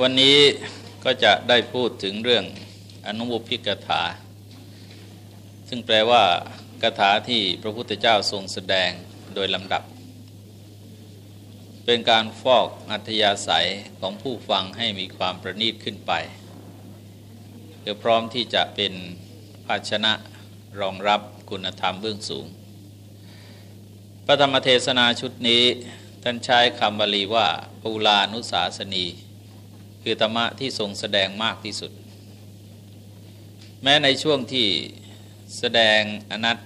วันนี้ก็จะได้พูดถึงเรื่องอนุบุพิกถา ซึ่งแปลว่ากถาที่พระพุทธเจ้าทรงแสดงโดยลำดับ เป็นการฟอกอัธยาศัยของผู้ฟังให้มีความประณีตขึ้นไปเพื่อพร้อมที่จะเป็นภาชนะรองรับคุณธรรมเบื้องสูง พระธรรมเทศนาชุดนี้ท่านใช้คำบาลีว่า ปูลานุสาสนี คือธรรมะที่ทรงแสดงมากที่สุด แม้ในช่วงที่แสดงอนัต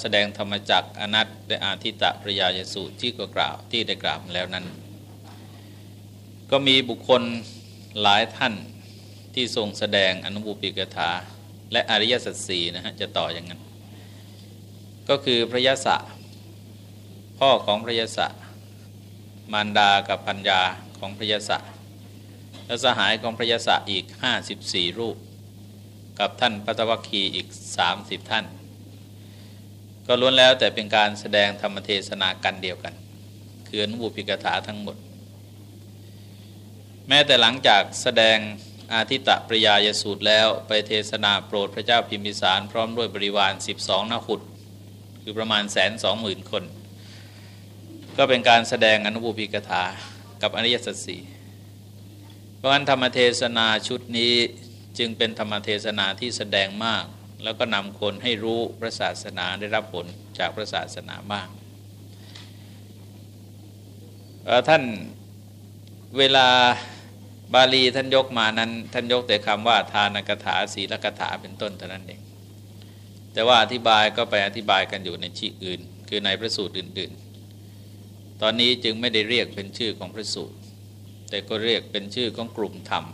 แสดงธรรมจักอนัตและอาทิตะพระยายสูตรที่ก็กล่าวที่ได้กล่าวแล้วนั้น ก็มีบุคคลหลายท่านที่ทรงแสดงอนุบุปิกถา และอริยสัจสีนะฮะจะต่ออย่างนั้น ก็คือพระยศพ่อของพระยศ มารดากับพัญญาของพระยศและสหายของพระยศอีก 54 รูป กับท่านพัตวคีอีก 30 ท่าน ก็ล้วนแล้วแต่เป็นการแสดงธรรมเทศนากันเดียวกัน คืออนุบุพิกถาทั้งหมด แม้แต่หลังจากแสดงอาทิตะปริยายสูตรแล้วไปเทศนาโปรดพระเจ้าพิมพิสารพร้อมด้วยบริวาร 12นาขุด คือประมาณแสนสองหมื่นคน ก็เป็นการแสดงอนุบุพิกถากับอริยสัจสี่เพราะฉะนั้นธรรมเทศนาชุดนี้จึงเป็นธรรมเทศนาที่แสดงมาก แล้วก็นำคนให้รู้พระศาสนาได้รับผลจากพระศาสนามากท่านเวลาบาลีท่านยกมานั้น ท่านยกแต่คำว่าทานกถาศีลกถาเป็นต้นเท่านั้นเองแต่ว่าอธิบายก็ไปอธิบายกันอยู่ในชื่ออื่น คือในพระสูตรอื่น ๆ ตอนนี้จึงไม่ได้เรียกเป็นชื่อของพระสูตร แต่ก็เรียกเป็นชื่อของกลุ่มธรรม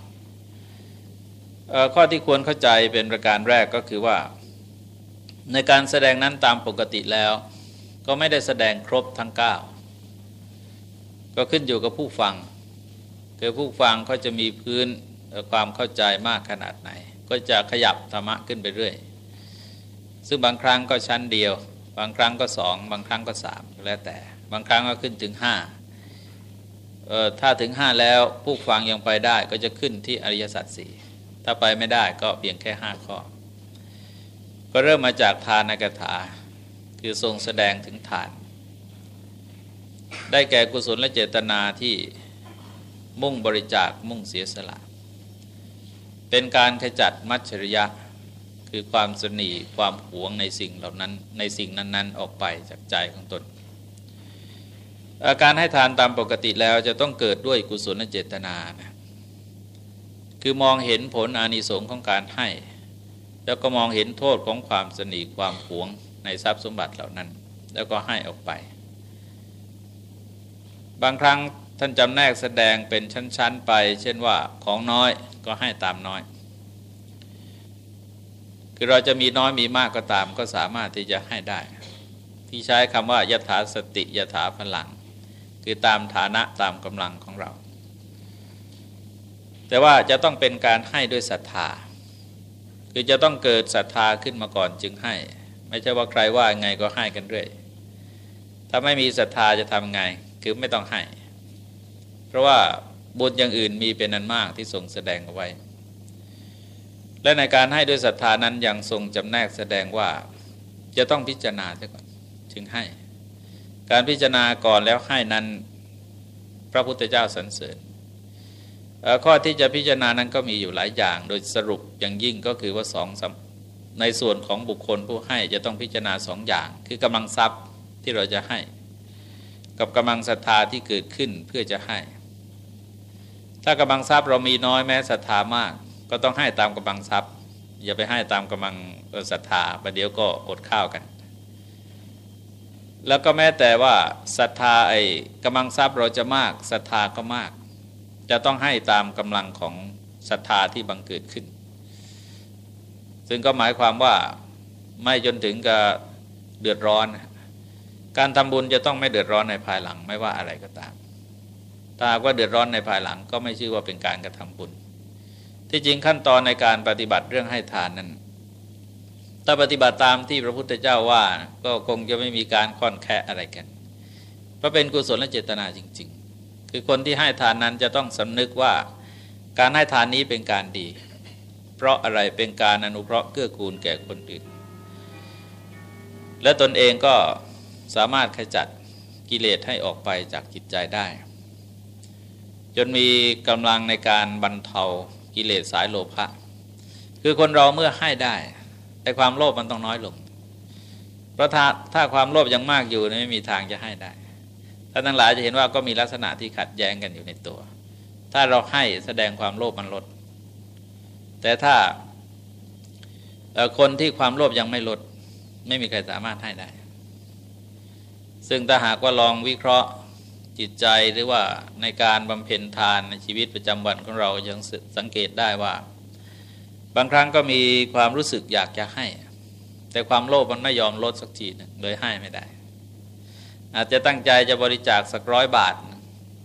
ข้อที่ควรเข้าใจเป็นประการแรกก็คือว่า ในการแสดงนั้นตามปกติแล้ว ก็ไม่ได้แสดงครบทั้ง 9 ก็ขึ้นอยู่กับผู้ฟังคือผู้ฟังเขาจะมีพื้นความเข้าใจมากขนาดไหน ก็จะขยับธรรมะขึ้นไปเรื่อย ซึ่งบางครั้งก็ชั้นเดียว บางครั้งก็สอง บางครั้งก็สามแล้วแต่ บางครั้งก็ขึ้นถึงห้าถ้าถึงห้าแล้วผู้ฟังยังไปได้ก็จะขึ้นที่อริยสัจสี่ถ้าไปไม่ได้ก็เพียงแค่ห้าข้อ ก็เริ่มมาจากทานกถา คือทรงแสดงถึงทาน ได้แก่กุศลและเจตนาที่มุ่งบริจาคมุ่งเสียสละ เป็นการขจัดมัจฉริยะ คือความสนีความหวงในสิ่งเหล่านั้นในสิ่งนั้น ๆ ออกไปจากใจของตน การให้ทานตามปกติแล้วจะต้องเกิดด้วยกุศลเจตนานะคือมองเห็นผลอานิสงส์ของการให้ แล้วก็มองเห็นโทษของความสนีความหวงในทรัพย์สมบัติเหล่านั้น แล้วก็ให้ออกไป บางครั้งท่านจำแนกแสดงเป็นชั้น ๆ ไป เช่นว่าของน้อยก็ให้ตามน้อย คือเราจะมีน้อยมีมากก็ตามก็สามารถที่จะให้ได้ ที่ใช้คำว่ายถาสติยถาพลัง คือตามฐานะตามกำลังของเรา แต่ว่าจะต้องเป็นการให้ด้วยศรัทธาคือจะต้องเกิดศรัทธาขึ้นมาก่อนจึงให้ ไม่ใช่ว่าใครว่าไงก็ให้กันเรื่อยถ้าไม่มีศรัทธาจะทำไง คือไม่ต้องให้ เพราะว่าบุญอย่างอื่นมีเป็นนันมากที่ทรงแสดงเอาไว้ และในการให้ด้วยศรัทธานั้นยังทรงจำแนกแสดงว่าจะต้องพิจารณาซะก่อน จึงให้ การพิจารณาก่อนแล้วให้นั้นพระพุทธเจ้าสรรเสริญข้อที่จะพิจารณานั้นก็มีอยู่หลายอย่าง โดยสรุปอย่างยิ่งก็คือว่าสองในส่วนของบุคคลผู้ให้จะต้องพิจารณาสองอย่าง คือกำลังทรัพย์ที่เราจะให้ กับกำลังศรัทธาที่เกิดขึ้นเพื่อจะให้ ถ้ากำลังทรัพย์เรามีน้อยแม้ศรัทธามาก ก็ต้องให้ตามกำลังทรัพย์ อย่าไปให้ตามกำลังศรัทธาประเดี๋ยวก็อดข้าวกัน แล้วก็แม้แต่ว่าศรัทธาไอ้กำลังทรัพย์เราจะมากศรัทธาก็มาก จะต้องให้ตามกำลังของศรัทธาที่บังเกิดขึ้น ซึ่งก็หมายความว่าไม่จนถึงกับเดือดร้อน การทำบุญจะต้องไม่เดือดร้อนในภายหลังไม่ว่าอะไรก็ตามถ้าว่าเดือดร้อนในภายหลังก็ไม่ชื่อว่าเป็นการกระทำบุญ ที่จริงขั้นตอนในการปฏิบัติเรื่องให้ทานนั้น ถ้าปฏิบัติตามที่พระพุทธเจ้าว่า ก็คงจะไม่มีการค่อนแคะอะไรกัน เพราะเป็นกุศลและเจตนาจริง ๆ คือคนที่ให้ทานนั้นจะต้องสำนึกว่าการให้ทานนี้เป็นการดี เพราะอะไรเป็นการอนุเคราะห์เกื้อกูลแก่คนอื่น และตนเองก็สามารถขจัดกิเลสให้ออกไปจากจิตใจได้ จนมีกำลังในการบรรเทากิเลสสายโลภะคือคนเราเมื่อให้ได้ แต่ความโลภมันต้องน้อยลง เพราะถ้าถ้าความโลภยังมากอยู่ไม่มีทางจะให้ได้ท่านทั้งหลายจะเห็นว่าก็มีลักษณะที่ขัดแย้งกันอยู่ในตัว ถ้าเราให้แสดงความโลภมันลด แต่ถ้าคนที่ความโลภยังไม่ลด ไม่มีใครสามารถให้ได้ ซึ่งถ้าหากว่าลองวิเคราะห์จิตใจหรือว่าในการบำเพ็ญทานในชีวิตประจำวันของเรายังสังเกตได้ว่า บางครั้งก็มีความรู้สึกอยากจะให้ แต่ความโลภมันไม่ยอมลดสักทีนึงเลยให้ไม่ได้ อาจจะตั้งใจจะบริจาคสักร้อยบาท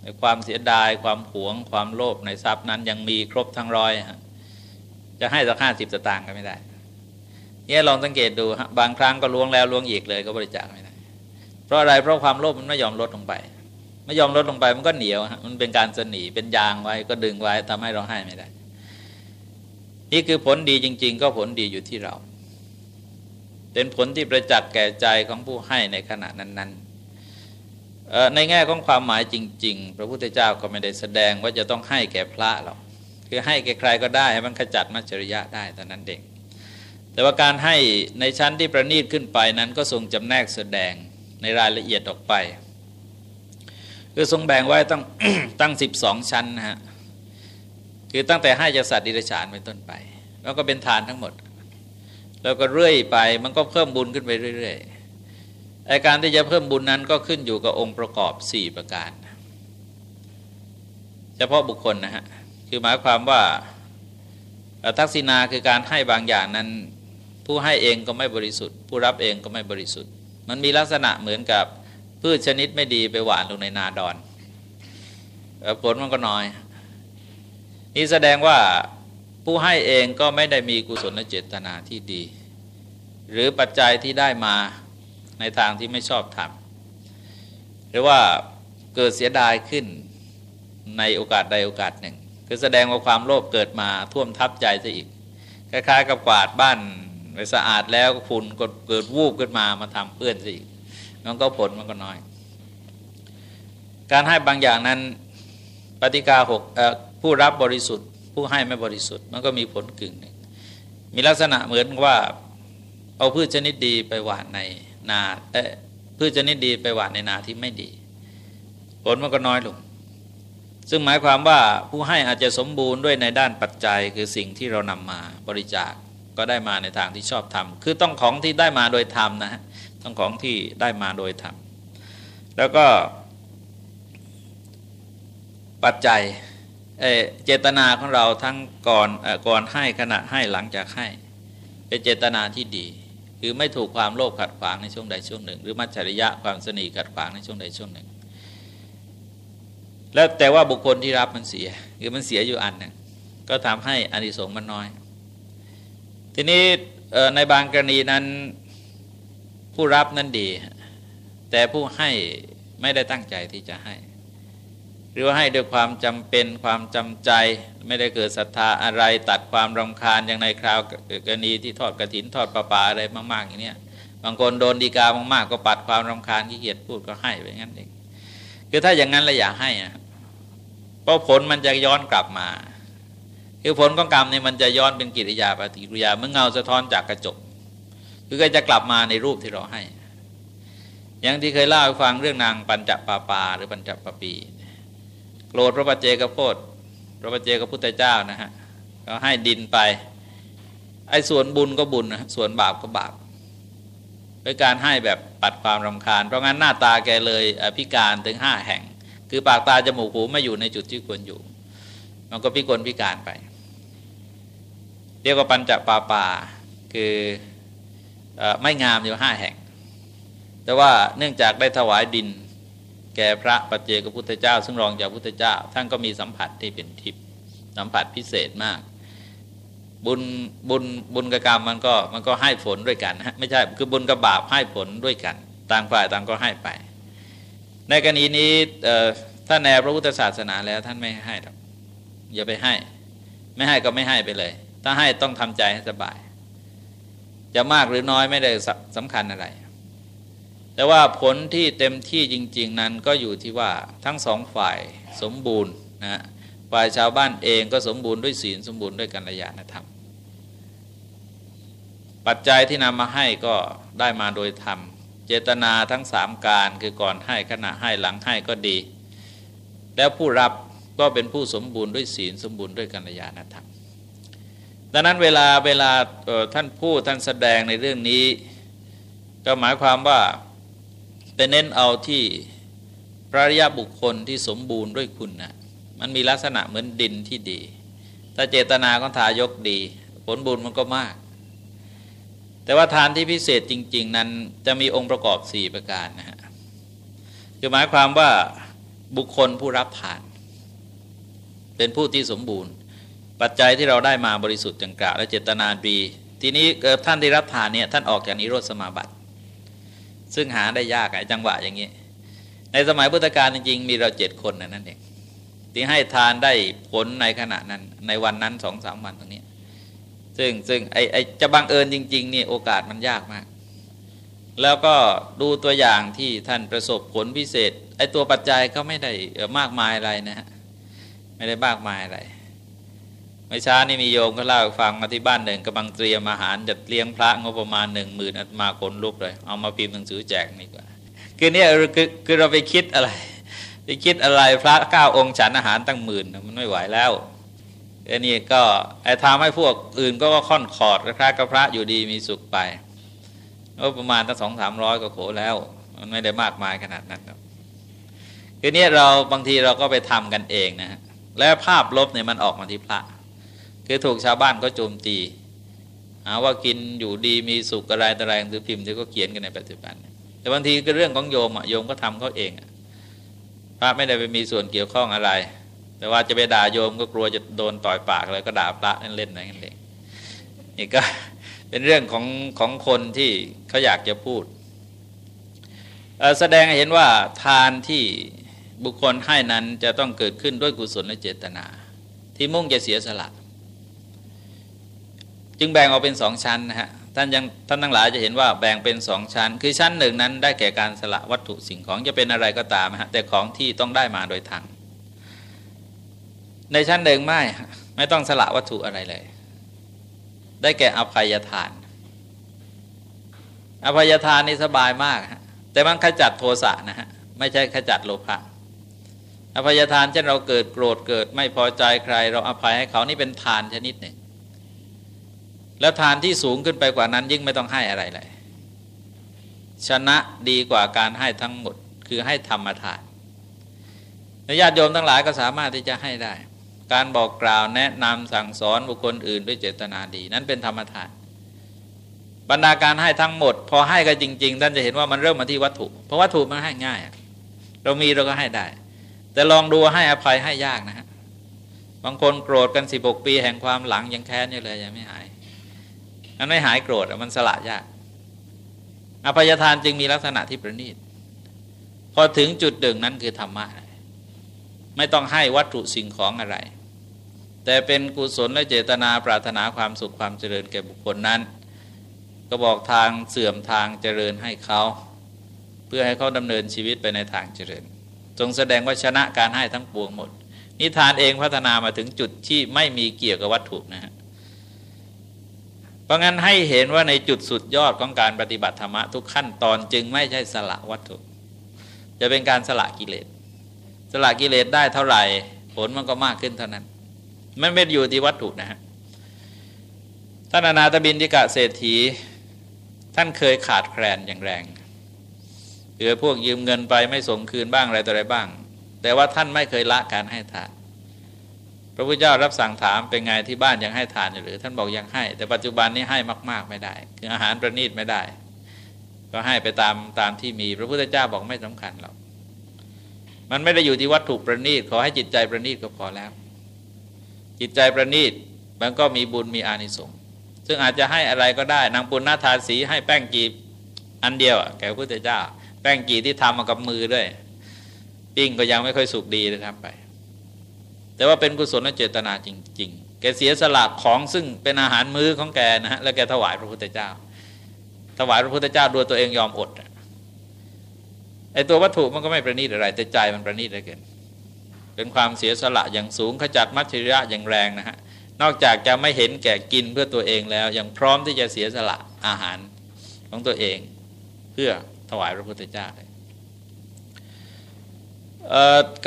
แต่ความเสียดายความหวง ความโลภในทรัพย์นั้นยังมีครบทั้งร้อยจะให้สักห้าสิบสตางค์ก็ไม่ได้เนี่ยลองสังเกตดูบางครั้งก็ล้วงแล้วล้วงอีกเลยก็บริจาคไม่ได้ เพราะอะไรเพราะความโลภมันไม่ยอมลดลงไป ไม่ยอมลดลงไปมันก็เหนียวมันเป็นการสนีเป็นยางไว้ก็ดึงไว้ทำให้เราให้ไม่ได้ นี่คือผลดีจริง ๆ ก็ผลดีอยู่ที่เรา เป็นผลที่ประจักษ์แก่ใจของผู้ให้ในขณะนั้น ๆในแง่ของความหมายจริง ๆ พระพุทธเจ้าก็ไม่ได้แสดงว่าจะต้องให้แก่พระหรอกคือให้แก่ใครก็ได้ให้มันขจัดมัจฉริยะได้ต่นั้นเองแต่ว่าการให้ในชั้นที่ประณีตขึ้นไปนั้นก็ทรงจำแนกแสดงในรายละเอียดออกไป คือทรงแบ่งไว้ตั้งตั้งสิบสองชั้นนะฮะ คือตั้งแต่ให้จากสัตว์ดิเรกชันเป็นต้นไป แล้วก็เป็นทานทั้งหมด แล้วก็เรื่อยไปมันก็เพิ่มบุญขึ้นไปเรื่อยๆไอการที่จะเพิ่มบุญนั้นก็ขึ้นอยู่กับองค์ประกอบ 4 ประการ เฉพาะบุคคลนะฮะคือหมายความว่าทักษิณาคือการให้บางอย่างนั้น ผู้ให้เองก็ไม่บริสุทธิ์ ผู้รับเองก็ไม่บริสุทธิ์ มันมีลักษณะเหมือนกับพืชชนิดไม่ดีไปหวานลงในนาดอนผลมันก็น้อย นี่แสดงว่าผู้ให้เองก็ไม่ได้มีกุศลเจตนาที่ดี หรือปัจจัยที่ได้มาในทางที่ไม่ชอบทำหรือว่าเกิดเสียดายขึ้นในโอกาสใดโอกาสหนึ่ง คือแสดงว่าความโลภเกิดมาท่วมทับใจซะอีกคล้ายๆกับกวาดบ้านไปสะอาดแล้วฝุ่นก็เกิดวูบขึ้นมามาทำเปื้อนซะอีกมันก็ผลมันก็น้อย การให้บางอย่างนั้นปฏิกาหก ผู้รับบริสุทธิ์ ผู้ให้ไม่บริสุทธิ์ มันก็มีผลกึ่งหนึ่งมีลักษณะเหมือนว่าเอาพืชชนิดดีไปหว่านในนาเอพืชชนิดดีไปหว่านในนาที่ไม่ดี ผลมันก็น้อยลง ซึ่งหมายความว่าผู้ให้อาจจะสมบูรณ์ด้วยในด้านปัจจัย คือสิ่งที่เรานำมาบริจาคก็ได้มาในทางที่ชอบทำคือต้องของที่ได้มาโดยธรรมนะฮะต้องของที่ได้มาโดยธรรมแล้วก็ปัจจัย เจตนาของเราทั้งก่อนก่อนให้ขณะให้หลังจากให้ เป็นเจตนาที่ดี คือไม่ถูกความโลภขัดขวางในช่วงใดช่วงหนึ่ง หรือมัจฉริยะความสนีขัดขวางในช่วงใดช่วงหนึ่ง แล้วแต่ว่าบุคคลที่รับมันเสียคือมันเสียอยู่อันหนึ่งก็ทำให้อานิสงส์มันน้อย ทีนี้ในบางกรณีนั้นผู้รับนั้นดี แต่ผู้ให้ไม่ได้ตั้งใจที่จะให้ รือว่าให้ด้วยความจำเป็นความจำใจ ไม่ได้เกิดศรัทธาอะไรตัดความรำคาญอย่างในคราวกรณีที่ทอดกระถินทอดประปาอะไรมาก ๆ อย่างนี้บางคนโดนดีกามากๆ ก็ปัดความรำคาญขี้เกียจพูดก็ให้ไปงั้นเองคือถ้าอย่างนั้นเราอย่าให้อะเพราะผลมันจะย้อนกลับมา คือผลของกรรมเนี่ยมันจะย้อนเป็นกิริยาปฏิกิริยาเมื่อเงาสะท้อนจากกระจก คือก็จะกลับมาในรูปที่เราให้ อย่างที่เคยเล่าให้ฟังเรื่องนางปัญจปาปาหรือปัญจปปี โกรธพระปัจเจกโพธพระปัจเจกพุทธเจ้านะฮะก็ให้ดินไปไอ้ส่วนบุญก็บุญนะส่วนบาปก็บาปด้วยการให้แบบปัดความรำคาญ เพราะงั้นหน้าตาแกเลยพิการถึงห้าแห่ง คือปากตาจมูกหูไม่อยู่ในจุดที่ควรอยู่ มันก็พิกลพิการไป เรียกว่าปัญจปาปาคือไม่งามอยู่ห้าแห่ง แต่ว่าเนื่องจากได้ถวายดิน แก่พระปัจเจกพุทธเจ้า ซึ่งรองจากพุทธเจ้า ท่านก็มีสัมผัสที่เป็นทิพย์สัมผัสพิเศษมาก บุญบุญบุญกรรมมันก็มันก็ให้ผลด้วยกันฮะไม่ใช่คือบุญกับบาปให้ผลด้วยกัน ต่างฝ่ายต่างก็ให้ไป ในกรณีนี้ถ้าแนวพระพุทธศาสนาแล้วท่านไม่ให้หรอกอย่าไปให้ ไม่ให้ก็ไม่ให้ไปเลย ถ้าให้ต้องทำใจให้สบาย จะมากหรือน้อยไม่ได้สำคัญอะไร แต่ว่าผลที่เต็มที่จริง ๆ นั้นก็อยู่ที่ว่าทั้งสองฝ่ายสมบูรณ์นะฝ่ายชาวบ้านเองก็สมบูรณ์ด้วยศีลสมบูรณ์ด้วยกัลยาณธรรม ปัจจัยที่นำมาให้ก็ได้มาโดยธรรม เจตนาทั้งสามการคือก่อนให้ขณะให้หลังให้ก็ดี แล้วผู้รับก็เป็นผู้สมบูรณ์ด้วยศีลสมบูรณ์ด้วยกัลยาณธรรมดังนั้นเวลาเวลาท่านพูดท่านแสดงในเรื่องนี้ ก็หมายความว่า เป็นเน้นเอาที่พระริยบุคคลที่สมบูรณ์ด้วยคุณนะมันมีลักษณะเหมือนดินที่ดี ถ้าเจตนาของทายกดี ผลบุญมันก็มาก แต่ว่าทานที่พิเศษจริง ๆ นั้นจะมีองค์ประกอบ 4 ประการนะฮะคือหมายความว่าบุคคลผู้รับทาน เป็นผู้ที่สมบูรณ์ ปัจจัยที่เราได้มาบริสุทธิ์จังกล่าวและเจตนาดี ทีนี้ท่านที่รับทานเนี่ยท่านออกจากนิโรธสมาบัติ ซึ่งหาได้ยากไอ้จังหวะอย่างนี้ ในสมัยพุทธกาลจริงๆมีเราเจ็ดคนนั่นเองที่ให้ทานได้ผลในขณะนั้น ในวันนั้นสองสามวันตรงนี้ ซึ่งซึ่งไอไอจะบังเอิญจริง ๆ นี่โอกาสมันยากมาก แล้วก็ดูตัวอย่างที่ท่านประสบผลพิเศษ ไอตัวปัจจัยก็ไม่ได้มากมายอะไรนะฮะไม่ได้มากมายอะไร ไม่ช้านี่มีโยมก็เล่าฟังมาที่บ้านหนึ่งกำลังเตรียมอาหารจะเลี้ยงพระงบประมาณหนึ่งหมื่นมาคนลุกเลย เอามาพิมพ์หนังสือแจกนี่กว่าคือเนี่ยคือคือเราไปคิดอะไร ไปคิดอะไรพระเก้าองค์ฉันอาหารตั้งหมื่นมันไม่ไหวแล้วไอ้นี่ก็ไอ้ทำให้พวกอื่นก็ค่อนขอดพระกับพระอยู่ดีมีสุขไปก็ประมาณตั้งสองสามร้อยก็โขแล้ว มันไม่ได้มากมายขนาดนั้นครับคือเนี้ยเราบางทีเราก็ไปทำกันเองนะฮะแล้วภาพลบเนี่ยมันออกมาที่พระ คือถูกชาวบ้านก็โจมตีหาว่ากินอยู่ดีมีสุขอะไรต่ไรหรือพิมพ์ที่ก็เขียนกันในปัจจุบัน แต่บางทีก็เรื่องของโยมอะโยมก็ทำเขาเองพระไม่ได้ไปมีส่วนเกี่ยวข้องอะไร แต่ว่าจะไปด่าโยมก็กลัวจะโดนต่อยปากเลยก็ด่าพระเล่นๆนั่นเองนี่ก็เป็นเรื่องของของคนที่เขาอยากจะพูด แสดงเห็นว่าทานที่บุคคลให้นั้นจะต้องเกิดขึ้นด้วยกุศลและเจตนา ที่มุ่งจะเสียสละ จึงแบ่งออกเป็นสองชั้นนะฮะท่านยังท่านทั้งหลายจะเห็นว่าแบ่งเป็นสองชั้น คือชั้นหนึ่งนั้นได้แก่การสละวัตถุสิ่งของจะเป็นอะไรก็ตามฮะแต่ของที่ต้องได้มาโดยทางในชั้นหนึ่งไม่ไม่ต้องสละวัตถุอะไรเลย ได้แก่อภัยทาน อภัยทานนี่สบายมากฮะแต่มันขจัดโทสะนะฮะไม่ใช่ขจัดโลภะอภัยทานเช่นเราเกิดโกรธเกิดไม่พอใจใคร เราอภัยให้เขานี่เป็นทานชนิดหนึ่ง แล้วทานที่สูงขึ้นไปกว่านั้น ยิ่งไม่ต้องให้อะไรเลย ชนะดีกว่าการให้ทั้งหมด คือให้ธรรมทานญาติโยมทั้งหลายก็สามารถที่จะให้ได้ การบอกกล่าวแนะนำสั่งสอนบุคคลอื่นด้วยเจตนาดี นั้นเป็นธรรมทาน บรรดาการให้ทั้งหมด พอให้กันจริงๆท่านจะเห็นว่ามันเริ่มมาที่วัตถุ เพราะวัตถุมันให้ง่าย เรามีเราก็ให้ได้ แต่ลองดูให้อภัยให้ยากนะฮะบางคนโกรธกันสิบกปีแห่งความหลังยังแค้นอยู่เลยยังไม่หาย มันไม่หายโกรธมันสละยากอภัยทานจึงมีลักษณะที่ประณีตพอถึงจุดดึงนั้นคือธรรมะไม่ต้องให้วัตถุสิ่งของอะไร แต่เป็นกุศลและเจตนาปรารถนาความสุขความเจริญแก่บุคคลนั้น ก็บอกทางเสื่อมทางเจริญให้เขา เพื่อให้เขาดำเนินชีวิตไปในทางเจริญจงแสดงว่าชนะการให้ทั้งปวงหมด นิทานเองพัฒนามาถึงจุดที่ไม่มีเกี่ยวกับวัตถุนะฮะ เพราะงั้นให้เห็นว่าในจุดสุดยอดของการปฏิบัติธรรมะทุกขั้นตอนจึงไม่ใช่สละวัตถุ จะเป็นการสละกิเลส สละกิเลสได้เท่าไหร่ ผลมันก็มากขึ้นเท่านั้น มันไม่อยู่ที่วัตถุนะฮะท่านอนาตบินทิกะเศรษฐี ท่านเคยขาดแคลนอย่างแรงเหลือพวกยืมเงินไปไม่ส่งคืนบ้างอะไรต่ออะไรบ้าง แต่ว่าท่านไม่เคยละการให้ทาน พระพุทธเจ้ารับสั่งถามเป็นไงที่บ้านยังให้ทานอยู่หรือ ท่านบอกยังให้ แต่ปัจจุบันนี้ให้มาก ๆ ไม่ได้ คืออาหารประณีตไม่ได้ ก็ให้ไปตามตามที่มี พระพุทธเจ้าบอกไม่สำคัญหรอกมันไม่ได้อยู่ที่วัตถุประณีตขอให้จิตใจประณีตก็พอแล้ว จิตใจประณีตมันก็มีบุญมีอานิสงส์ซึ่งอาจจะให้อะไรก็ได้นางปุณณธาสีให้แป้งกีบอันเดียวแก่พระพุทธเจ้า แป้งกีที่ทำมากับมือด้วย ปิ้งก็ยังไม่ค่อยสุกดีเลยทำไป แต่ว่าเป็นกุศลเจตนาจริง ๆ แกเสียสละของซึ่งเป็นอาหารมื้อของแกนะฮะแล้วแกถวายพระพุทธเจ้า ถวายพระพุทธเจ้าด้วยตัวเองยอมอดไอตัววัตถุมันก็ไม่ประณีตอะไร แต่ใจมันประณีตเหลือเกินเป็นความเสียสละอย่างสูงขจัดมัจฉริยะอย่างแรงนะฮะนอกจากจะไม่เห็นแก่กินเพื่อตัวเองแล้ว ยังพร้อมที่จะเสียสละอาหารของตัวเองเพื่อถวายพระพุทธเจ้า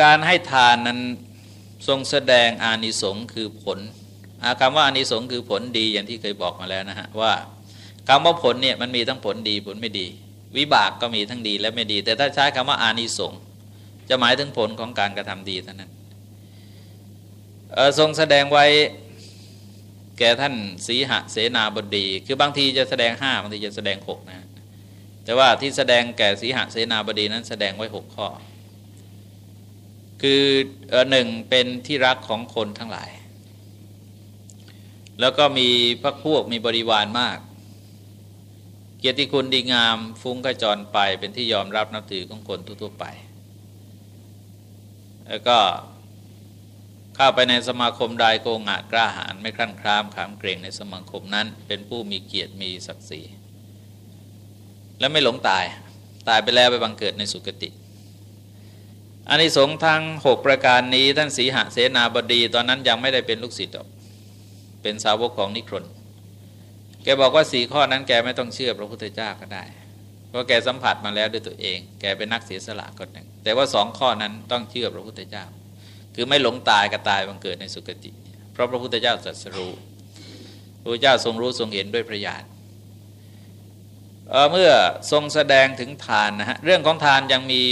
การให้ทานนั้น ทรงแสดงอานิสงส์คือผลคำว่าอานิสงส์คือผลดีอย่างที่เคยบอกมาแล้วนะฮะว่าคำว่าผลเนี่ยมันมีทั้งผลดีผลไม่ดี วิบากก็มีทั้งดีและไม่ดี แต่ถ้าใช้คำว่าอานิสงส์จะหมายถึงผลของการกระทำดีเท่านั้นทรงแสดงไว้แก่ท่านสีหะเสนาบดี คือบางทีจะแสดงห้าบางทีจะแสดงหกนะแต่ว่าที่แสดงแก่สีหะเสนาบดีนั้นแสดงไว้หกข้อ คือหนึ่งเป็นที่รักของคนทั้งหลาย แล้วก็มีพักพวกมีบริวารมาก เกียรติคุณดีงามฟุ้งกระจรไปเป็นที่ยอมรับนับถือของคนทั่วไป แล้วก็เข้าไปในสมาคมใดโกงอาจกล้าหาญไม่คลั่นคลามขามเกรงในสมาคมนั้น เป็นผู้มีเกียรติมีศักดิ์ศรีและไม่หลงตาย ตายไปแล้วไปบังเกิดในสุคติ อานิสงส์ทั้งหกประการนี้ท่านสีหเสนาบดี ตอนนั้นยังไม่ได้เป็นลูกศิษย์เป็นสาวกของนิครนแกบอกว่าสีข้อนั้นแกไม่ต้องเชื่อพระพุทธเจ้าก็ได้เพราะแกสัมผัสมาแล้วด้วยตัวเอง แกเป็นนักเสียสละคนหนึ่ง แต่ว่าสองข้อนั้นต้องเชื่อพระพุทธเจ้า คือไม่หลงตายกับตายบังเกิดในสุคติ เพราะพระพุทธเจ้าตรัสรู้พระเจ้าทรงรู้ทรงเห็นด้วยพระญาณ เมื่อทรงแสดงถึงทานนะฮะเรื่องของทานยังมี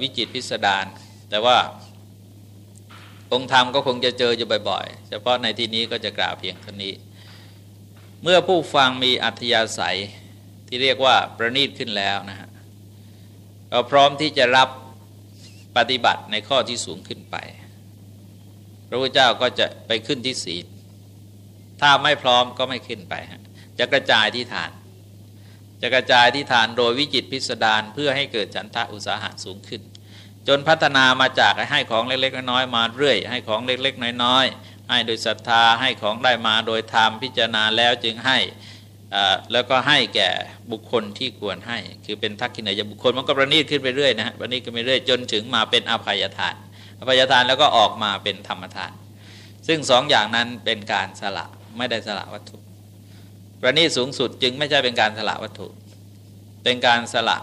วิจิตพิสดารแต่ว่าองค์ธรรมก็คงจะเจออยู่บ่อยๆ เฉพาะในที่นี้ก็จะกล่าวเพียงเท่านี้ เมื่อผู้ฟังมีอัธยาศัยที่เรียกว่าประณีตขึ้นแล้วนะฮะก็พร้อมที่จะรับปฏิบัติในข้อที่สูงขึ้นไป พระพุทธเจ้าก็จะไปขึ้นที่ศีลถ้าไม่พร้อมก็ไม่ขึ้นไป จะกระจายที่ฐาน จะกระจายที่ฐานโดยวิจิตพิสดารเพื่อให้เกิดฉันทะอุตสาหะสูงขึ้น จนพัฒนามาจากให้ของเล็กๆน้อยๆมาเรื่อย ให้ของเล็กๆน้อยๆให้โดยศรัทธาให้ของได้มาโดยธรรมพิจารณาแล้วจึงให้แล้วก็ให้แก่บุคคลที่ควรให้ คือเป็นทักขินายบุคคลมันก็ประณีตขึ้นไปเรื่อยนะฮะประณีตขึ้นไปเรื่อยจนถึงมาเป็นอภัยทานอภัยทานแล้วก็ออกมาเป็นธรรมทาน ซึ่งสองอย่างนั้นเป็นการสละไม่ได้สละวัตถุ ประณีสูงสุดจึงไม่ใช่เป็นการสละวัตถุ เป็นการสละ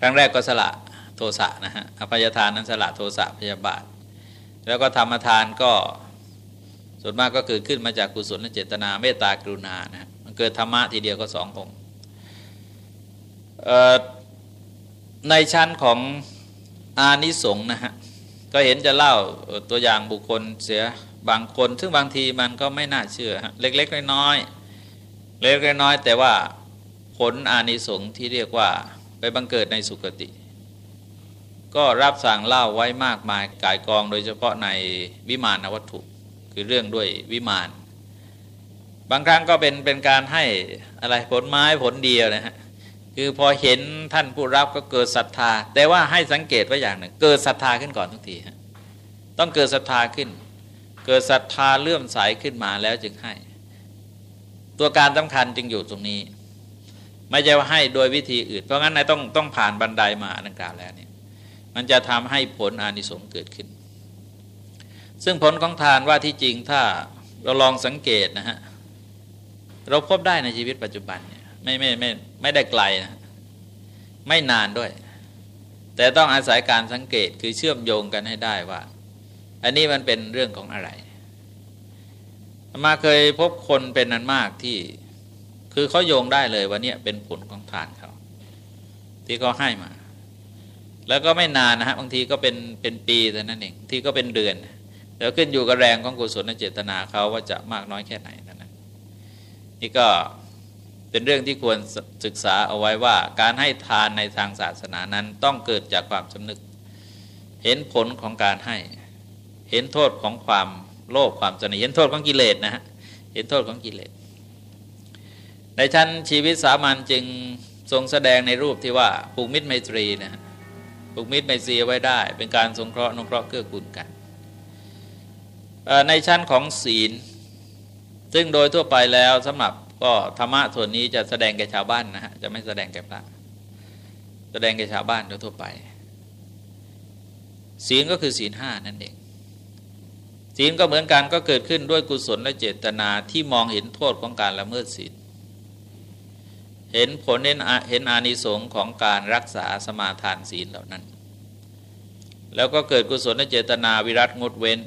ครั้งแรกก็สละโทสะนะฮะอภัยทานนั้นสละโทสะพยาบาท แล้วก็ธรรมทานก็ส่วนมากก็เกิดขึ้นมาจากกุศลและเจตนาเมตตากรุณานะมันเกิดธรรมะทีเดียวก็สององค์ในชั้นของอานิสงส์นะฮะก็เห็นจะเล่าตัวอย่างบุคคลเสีย บางคน ซึ่งบางทีมันก็ไม่น่าเชื่อ เล็ก ๆ น้อยๆเล็กๆน้อยแต่ว่าผลอานิสงส์ที่เรียกว่าไปบังเกิดในสุคติ ก็รับสั่งเล่าไว้มากมายกายกอง โดยเฉพาะในวิมานวัตถุ คือเรื่องด้วยวิมาน บางครั้งก็เป็นเป็นการให้อะไรผลไม้ผลเดียวนะฮะคือพอเห็นท่านผู้รับก็เกิดศรัทธา แต่ว่าให้สังเกตไว้อย่างหนึ่ง เกิดศรัทธาขึ้นก่อนทุกทีฮะต้องเกิดศรัทธาขึ้น เกิดศรัทธาเลื่อมใสขึ้นมาแล้วจึงให้ ตัวการสำคัญจึงอยู่ตรงนี้ ไม่ใช่ว่าให้โดยวิธีอื่น เพราะงั้นนายต้องต้องผ่านบันไดมาดังกล่าวแล้วเนี่ยมันจะทำให้ผลอานิสงส์เกิดขึ้น ซึ่งผลของทานว่าที่จริงถ้าเราลองสังเกตนะฮะเราพบได้ในชีวิตปัจจุบันเนี่ยไม่ไม่ไม่ไม่ได้ไกลนะไม่นานด้วย แต่ต้องอาศัยการสังเกตคือเชื่อมโยงกันให้ได้ว่า อันนี้มันเป็นเรื่องของอะไร มาเคยพบคนเป็นนันมากที่ คือเขาโยงได้เลยว่าเนี่ยเป็นผลของทานเขา ที่เขาให้มา แล้วก็ไม่นานนะฮะบางทีก็เป็นเป็นปีแต่นั้นเอง ที่ก็เป็นเดือน แล้วขึ้นอยู่กับแรงของกุศลเจตนาเขาว่าจะมากน้อยแค่ไหนนั้นนี่ก็เป็นเรื่องที่ควรศึกษาเอาไว้ว่าการให้ทานในทางศาสนานั้นต้องเกิดจากความสำนึก เห็นผลของการให้ เห็นโทษของความโลภความสนิเห็นโทษของกิเลสนะฮะเห็นโทษของกิเลสในชั้นชีวิตสามัญจึงทรงแสดงในรูปที่ว่าผูกมิตรไมตรีนะผูกมิตรไมตรีไว้ได้ เป็นการสงเคราะห์นุเคราะห์เกื้อกูลกัน ในชั้นของศีล ซึ่งโดยทั่วไปแล้วสำหรับก็ธรรมะส่วนนี้จะแสดงแก่ชาวบ้านนะฮะจะไม่แสดงแก่พระแสดงแก่ชาวบ้านโดยทั่วไป ศีลก็คือศีลห้านั่นเอง ศีลก็เหมือนกันก็เกิดขึ้นด้วยกุศลและเจตนาที่มองเห็นโทษของการละเมิดศีลเห็นผลเห็นเห็นอานิสงส์ของการรักษาสมาทานศีลเหล่านั้น แล้วก็เกิดกุศลและเจตนาวิรัตงดเว้น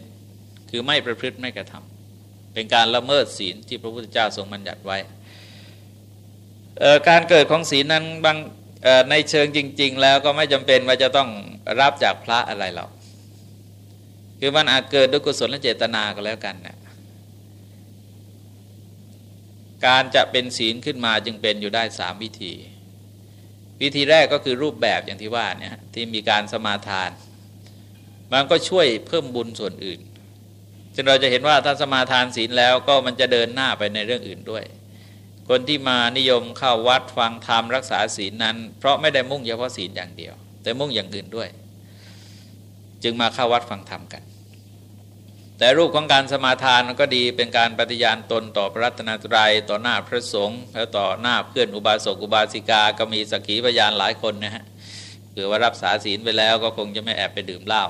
คือไม่ประพฤติไม่กระทำเป็นการละเมิดศีลที่พระพุทธเจ้าทรงบัญญัติไว้การเกิดของศีลนั้นบางในเชิงจริง ๆ แล้วก็ไม่จำเป็นว่าจะต้องรับจากพระอะไรหรอก คือมันอาจเกิดด้วยกุศลและเจตนาก็แล้วกันนะการจะเป็นศีลขึ้นมาจึงเป็นอยู่ได้สามวิธี วิธีแรกก็คือรูปแบบอย่างที่ว่าเนี่ยที่มีการสมาทาน มันก็ช่วยเพิ่มบุญส่วนอื่นจึงเราจะเห็นว่าถ้าสมาทานศีลแล้วก็มันจะเดินหน้าไปในเรื่องอื่นด้วย คนที่มานิยมเข้าวัดฟังธรรมรักษาศีลนั้น เพราะไม่ได้มุ่งเฉพาะศีลอย่างเดียว แต่มุ่งอย่างอื่นด้วย จึงมาเข้าวัดฟังธรรมกัน แต่รูปของการสมาทานก็ดีเป็นการปฏิญาณตนต่อพระรัตนตรัยต่อหน้าพระสงฆ์แล้วต่อหน้าเพื่อนอุบาสกอุบาสิกาก็มีสักขีพยานหลายคนนะฮะเผื่อว่ารับสาศีลไปแล้วก็คงจะไม่แอบไปดื่มเหล้า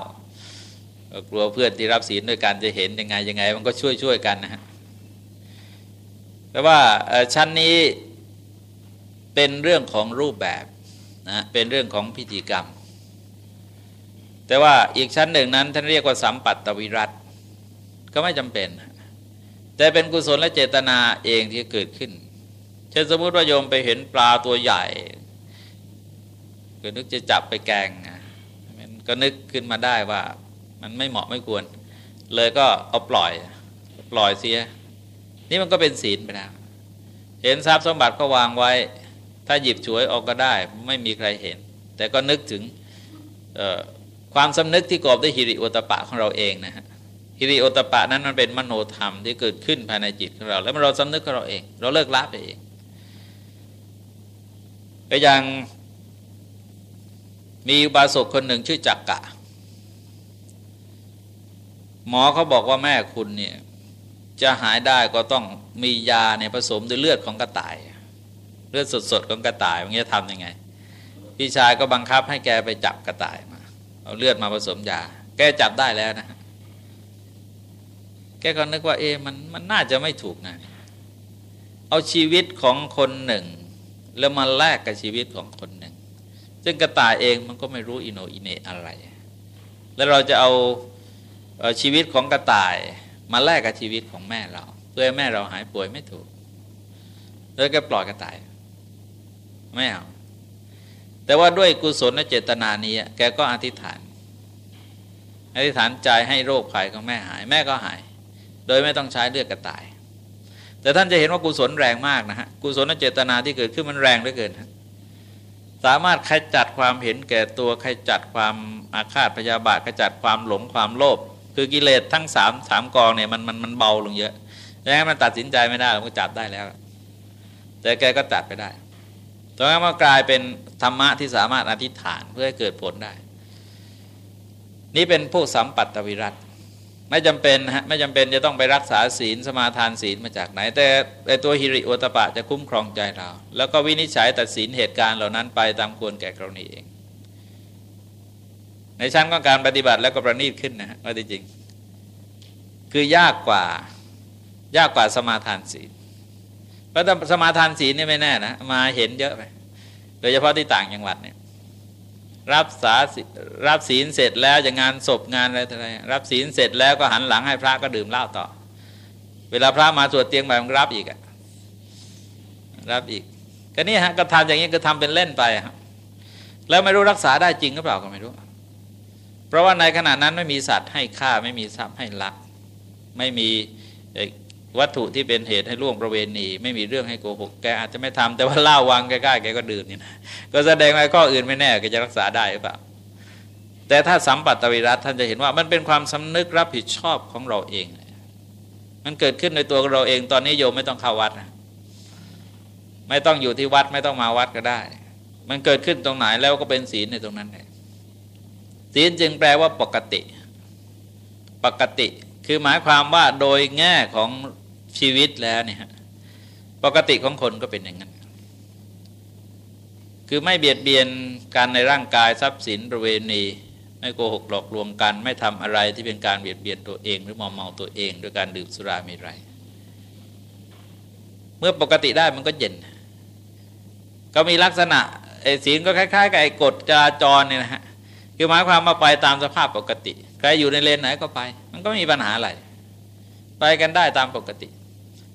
กลัวเพื่อนที่รับศีลด้วยกันจะเห็นยังไงยังไง มันก็ช่วยช่วยกันนะฮะแต่ว่าชั้นนี้เป็นเรื่องของรูปแบบนะเป็นเรื่องของพิธีกรรม แต่ว่าอีกชั้นหนึ่งนั้นท่านเรียกว่าสัมปัตตวิรัตก็ไม่จำเป็น แต่เป็นกุศลและเจตนาเองที่เกิดขึ้น เช่นสมมติว่าโยมไปเห็นปลาตัวใหญ่ก็นึกจะจับไปแกงมันก็นึกขึ้นมาได้ว่า มันไม่เหมาะไม่ควร เลยก็เอาปล่อยปล่อยเสีย นี่มันก็เป็นศีลไปแล้วเห็นทรัพย์สมบัติก็วางไว้ ถ้าหยิบฉวยออกก็ได้ ไม่มีใครเห็น แต่ก็นึกถึง ความสำนึกที่กอบด้วยหิริโอตปะของเราเองนะฮะฮิริโอตปะนั้นมันเป็นมโนธรรมที่เกิดขึ้นภายในจิตของเรา แล้วเราสำนึกของเราเอง เราเลิกละไปเองก็ยังมีบาสกคนหนึ่งชื่อจักกะ หมอเขาบอกว่าแม่คุณเนี่ยจะหายได้ก็ต้องมียาในผสมด้วยเลือดของกระต่าย เลือดสดๆของกระต่ายมันจะทำยังไง พี่ชายก็บังคับให้แกไปจับกระต่าย เอาเลือดมาผสมยา แกจับได้แล้วนะ แกก็นึกว่าเอมันมันน่าจะไม่ถูกนะ เอาชีวิตของคนหนึ่ง แล้วมาแลกกับชีวิตของคนหนึ่ง ซึ่งกระต่ายเองมันก็ไม่รู้อินโนอินเนอะไร แล้วเราจะเอาชีวิตของกระต่าย มาแลกกับชีวิตของแม่เรา เพื่อให้แม่เราหายป่วยไม่ถูก แล้วก็ปล่อยกระต่าย ไม่เอา แต่ว่าด้วยกุศลและเจตนานี้แกก็อธิษฐาน อธิษฐานใจให้โรคภัยของแม่หาย แม่ก็หาย โดยไม่ต้องใช้เลือดกระต่าย แต่ท่านจะเห็นว่ากุศลแรงมากนะฮะกุศลเจตนาที่เกิดขึ้นมันแรงเหลือเกินสามารถขจัดความเห็นแก่ตัวขจัดความอาฆาตพยาบาทขจัดความหลงความโลภคือกิเลสทั้งสามสามกองเนี่ยมันมันมันเบาลงเยอะดังนั้นมันตัดสินใจไม่ได้มันก็จับได้แล้ว แต่แกก็จัดไปได้ตรงนั้นมันกลายเป็น ธรรมะที่สามารถอธิษฐานเพื่อให้เกิดผลได้ นี่เป็นพวกสัมปัตตวิรัติไม่จำเป็นฮะไม่จำเป็นจะต้องไปรักษาศีลสมาทานศีลมาจากไหน แต่แต่ตัวฮิริโอตปะจะคุ้มครองใจเรา แล้วก็วินิจฉัยตัดสินเหตุการณ์เหล่านั้นไปตามควรแก่กรณีเอง ในชั้นของการปฏิบัติแล้วก็ประณีตขึ้นนะฮะว่าจริง คือยากกว่ายากกว่าสมาทานศีลเพราะสมาทานศีลนี่ไม่แน่นะมาเห็นเยอะไป โดยเฉพาะที่ต่างจังหวัดเนี่ยรับสารับศีลเสร็จแล้วจะงานศพงานอะไรอะไรรับศีลเสร็จแล้วก็หันหลังให้พระก็ดื่มเหล้าต่อ เวลาพระมาสวดเตียงแบบรับอีกอะรับอีก ก็นี่ฮะก็ทำอย่างนี้ก็ทำเป็นเล่นไปครับแล้วไม่รู้รักษาได้จริงหรือเปล่าก็ไม่รู้ เพราะว่าในขณะนั้นไม่มีสัตว์ให้ฆ่าไม่มีทรัพย์ให้ลัก ไม่มี วัตถุที่เป็นเหตุให้ล่วงประเวณี ไม่มีเรื่องให้โกหกแกอาจจะไม่ทำแต่ว่าเล่าวางใกล้ๆแกก็ดื่มนี่นะก็แสดงว่าข้ออื่นไม่แน่แกจะรักษาได้หรือเปล่าแต่ถ้าสัมปัตตวิรัตท่านจะเห็นว่ามันเป็นความสำนึกรับผิดชอบของเราเอง มันเกิดขึ้นในตัวเราเองตอนนี้โยมไม่ต้องเข้าวัดนะไม่ต้องอยู่ที่วัดไม่ต้องมาวัดก็ได้ มันเกิดขึ้นตรงไหนแล้วก็เป็นศีลในตรงนั้นเลยศีลจึงแปลว่าปกติ ปกติ คือหมายความว่าโดยแง่ของชีวิตแล้วเนี่ยปกติของคนก็เป็นอย่างนั้น คือไม่เบียดเบียนกันในร่างกายทรัพย์สินประเวณีไม่โกหกหลอกลวงกัน ไม่ทำอะไรที่เป็นการเบียดเบียนตัวเอง หรือมอมเมาตัวเองด้วยการดื่มสุรามีไร เมื่อปกติได้มันก็เย็น ก็มีลักษณะไอ้ศีลก็คล้ายๆกับไอ้กฎจราจรเนี่ยนะฮะคือหมายความมาไปตามสภาพปกติ ใครอยู่ในเลนไหนก็ไป มันก็ไม่มีปัญหาอะไร ไปกันได้ตามปกติ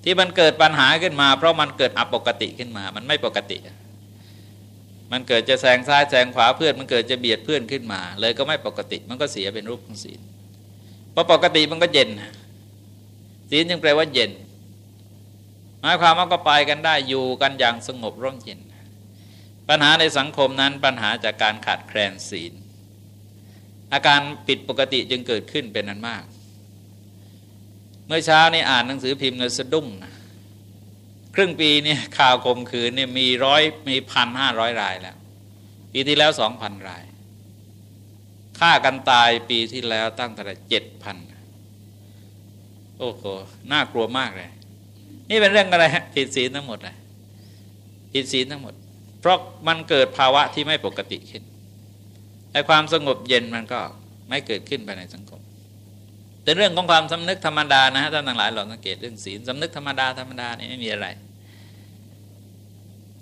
ที่มันเกิดปัญหาขึ้นมา เพราะมันเกิดอปกติขึ้นมา มันไม่ปกติ มันเกิดจะแซงซ้ายแซงขวาเพื่อน มันเกิดจะเบียดเพื่อนขึ้นมา เลยก็ไม่ปกติ มันก็เสียเป็นรูปของศีลพอปกติมันก็เย็นศีลจึงแปลว่าเย็นหมายความว่าก็ไปกันได้อยู่กันอย่างสงบร่มเย็น ปัญหาในสังคมนั้นปัญหาจากการขาดแคลนศีล อาการผิดปกติจึงเกิดขึ้นเป็นนั้นมาก เมื่อเช้านี้อ่านหนังสือพิมพ์เนสะดุ้งนะครึ่งปีนี่ข่าวคมคืนเนี่ยมีร้อยมีพันห้าร้อยรายแล้ว ปีที่แล้วสองพันราย ฆ่ากันตายปีที่แล้วตั้งแต่เจ็ดพันโอ้โหน่ากลัวมากเลย นี่เป็นเรื่องอะไรผิดศีลทั้งหมดเลยผิดศีลทั้งหมด เพราะมันเกิดภาวะที่ไม่ปกติขึ้น ไอ้ความสงบเย็นมันก็ไม่เกิดขึ้นภายในสังคม เป็นเรื่องของความสำนึกธรรมดานะฮะท่านทั้งหลายลองสังเกตเรื่องศีลสำนึกธรรมดาธรรมดานี่ไม่มีอะไร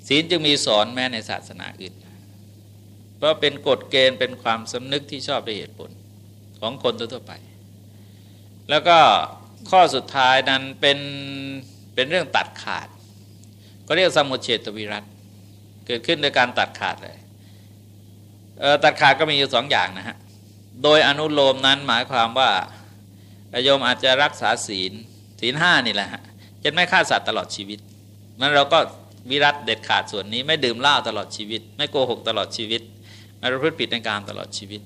ศีลจึงมีสอนแม้ในศาสนาอื่น เพราะเป็นกฎเกณฑ์เป็นความสำนึกที่ชอบด้วยเหตุผลของคนทั่วไป แล้วก็ข้อสุดท้ายนั้นเป็นเป็นเรื่องตัดขาด ก็เรียกสมุเฉตวิรัตเกิดขึ้นโดยการตัดขาดเลย ตัดขาดก็มีอยู่สองอย่างนะฮะ โดยอนุโลมนั้นหมายความว่าโยมอาจจะรักษาศีลศีลห้านี่แหละฮะจะไม่ฆ่าสัตว์ตลอดชีวิตมันเราก็วิรัตเด็ดขาดส่วนนี้ไม่ดื่มเหล้าตลอดชีวิต ไม่โกหกตลอดชีวิต ไม่ประพฤติผิดในการตลอดชีวิต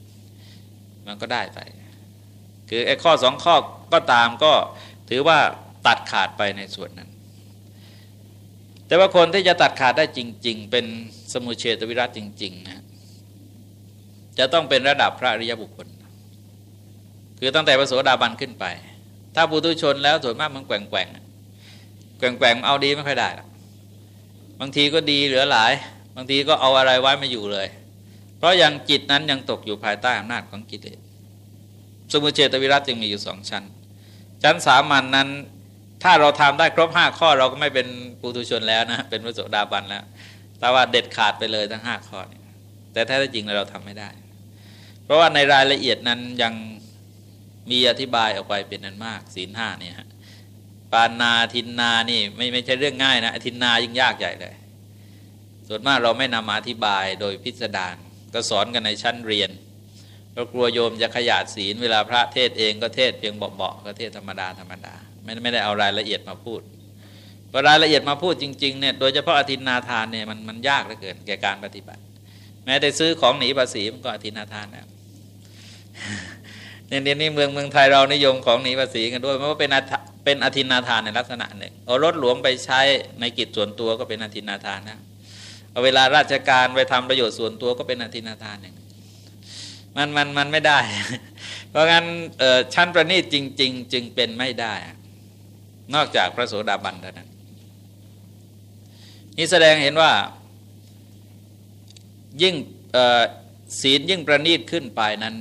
มันก็ได้ไป คือไอ้ข้อสองข้อก็ตามก็ถือว่าตัดขาดไปในส่วนนั้น แต่ว่าคนที่จะตัดขาดได้จริง ๆ เป็นสมุเฉตวิรัตจริงๆนะ จะต้องเป็นระดับพระอริยบุคคล คือตั้งแต่พระโสดาบันขึ้นไป ถ้าปุถุชนแล้วส่วนมากมันแกว่งแกว่งแกว่งแกว่งเอาดีไม่ค่อยได้ บางทีก็ดีเหลือหลาย บางทีก็เอาอะไรไว้ไม่อยู่เลย เพราะยังจิตนั้นยังตกอยู่ภายใต้อำนาจของกิเลสสมุเฉตวิรัตจึงมีอยู่สองชั้น ชั้นสามัญนนั้น ถ้าเราทำได้ครบห้าข้อเราก็ไม่เป็นปุถุชนแล้วนะเป็นพระโสดาบันแล้ว แต่ว่าเด็ดขาดไปเลยทั้งห้าข้อแต่แท้จริงเราทำไม่ได้ เพราะว่าในรายละเอียดนั้นยังมีอธิบายออกไปเป็นนั้นมากศีลห้าเนี่ยฮะปานาทินนานี่ไม่ไม่ใช่เรื่องง่ายนะทินนายิ่งยากใหญ่เลย ส่วนมากเราไม่นำมาอธิบายโดยพิสดารก็สอนกันในชั้นเรียนเรากลัวโยมจะขยาดศีลเวลาพระเทศเองก็เทศเพียงเบาๆก็เทศธรรมดาธรรมดาไม่ไม่ได้เอารายละเอียดมาพูดพอรายละเอียดมาพูดจริงๆเนี่ยโดยเฉพาะอธินาทานเนี่ยมันมันยากเหลือเกินแก่การปฏิบัติ แม้แต่ซื้อของหนีภาษีมันก็อธินาทานนะ เนี่ยนี้เมืองเมืองไทยเรานิยมของหนีภาษีกันด้วยเพราะว่าเป็นเป็นอธินาทานในลักษณะหนึ่งเอารถหลวงไปใช้ในกิจส่วนตัวก็เป็นอธินาทานนะเอาเวลาราชการไปทำประโยชน์ส่วนตัวก็เป็นอธินาทานหนึ่งมันมันมันไม่ได้ เพราะงั้นชั้นประณีตจริง ๆ จึงเป็นไม่ได้ นอกจากพระโสดาบันเท่านั้นนี่แสดงเห็นว่ายิ่งศีลยิ่งประณีตขึ้นไปนั้น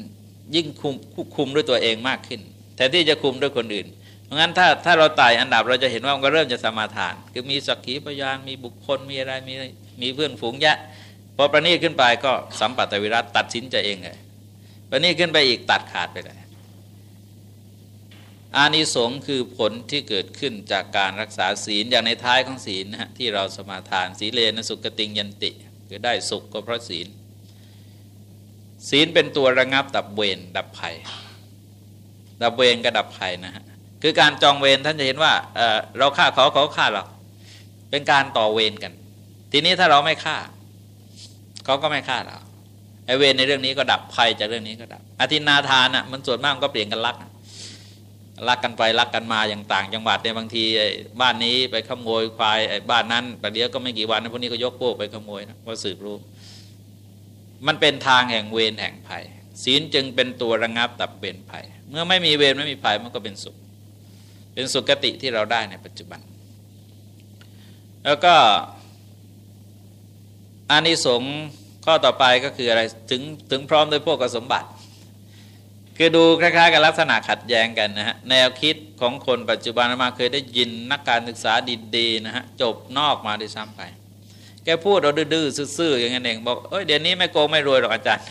ยิ่งคุมคุมด้วยตัวเองมากขึ้นแทนที่จะคุมด้วยคนอื่น เพราะงั้นถ้าถ้าเราไต่อันดับเราจะเห็นว่ามันก็เริ่มจะสมาทาน คือมีสักขีพยานมีบุคคลมีอะไรมีมีเพื่อนฝูงแยะพอประณีตขึ้นไปก็สัมปัตวิรัตตัดสินใจเองเลยประณีตขึ้นไปอีกตัดขาดไปเลยอานิสงส์คือผลที่เกิดขึ้นจากการรักษาศีลอย่างในท้ายของศีลนะฮะที่เราสมาทาน ศีเลนสุกติงยันติ คือได้สุขก็เพราะศีล ศีลเป็นตัวระงับดับเวรดับภัย ดับเวรกับดับภัยนะฮะคือการจองเวรท่านจะเห็นว่าเเราฆ่าเขาเขาฆ่าเรา เป็นการต่อเวรกัน ทีนี้ถ้าเราไม่ฆ่าเขาก็ไม่ฆ่าเราไอเวรในเรื่องนี้ก็ดับภัยจากเรื่องนี้ก็ดับอธินาทานอะมันส่วนมากก็เปลี่ยนกันรักรักกันไปรักกันมาอย่างต่าง จังหวัดเนี่ยบางทีบ้านนี้ไปขโมยควายบ้านนั้นประเดี๋ยวก็ไม่กี่วันพวกนี้ก็ยกพวกไปขโมยนะว่าสืบรู้ มันเป็นทางแห่งเวรแห่งภัย ศีลจึงเป็นตัวระงับดับเวรภัย เมื่อไม่มีเวรไม่มีภัยมันก็เป็นสุข เป็นสุขติที่เราได้ในปัจจุบัน แล้วก็อานิสงส์ข้อต่อไปก็คืออะไรถึงถึงพร้อมด้วยพวกสมบัติ คือดูคล้ายๆกับลักษณะขัดแย้งกันนะฮะแนวคิดของคนปัจจุบันมาเคยได้ยินนักการศึกษาดีๆนะฮะจบนอกมาด้วยซ้ำไป แกพูดเราดื้อๆซื่อๆอย่างนั้นเองบอกเอ้ยเดี๋ยวนี้ไม่โกงไม่รวยหรอกอาจารย์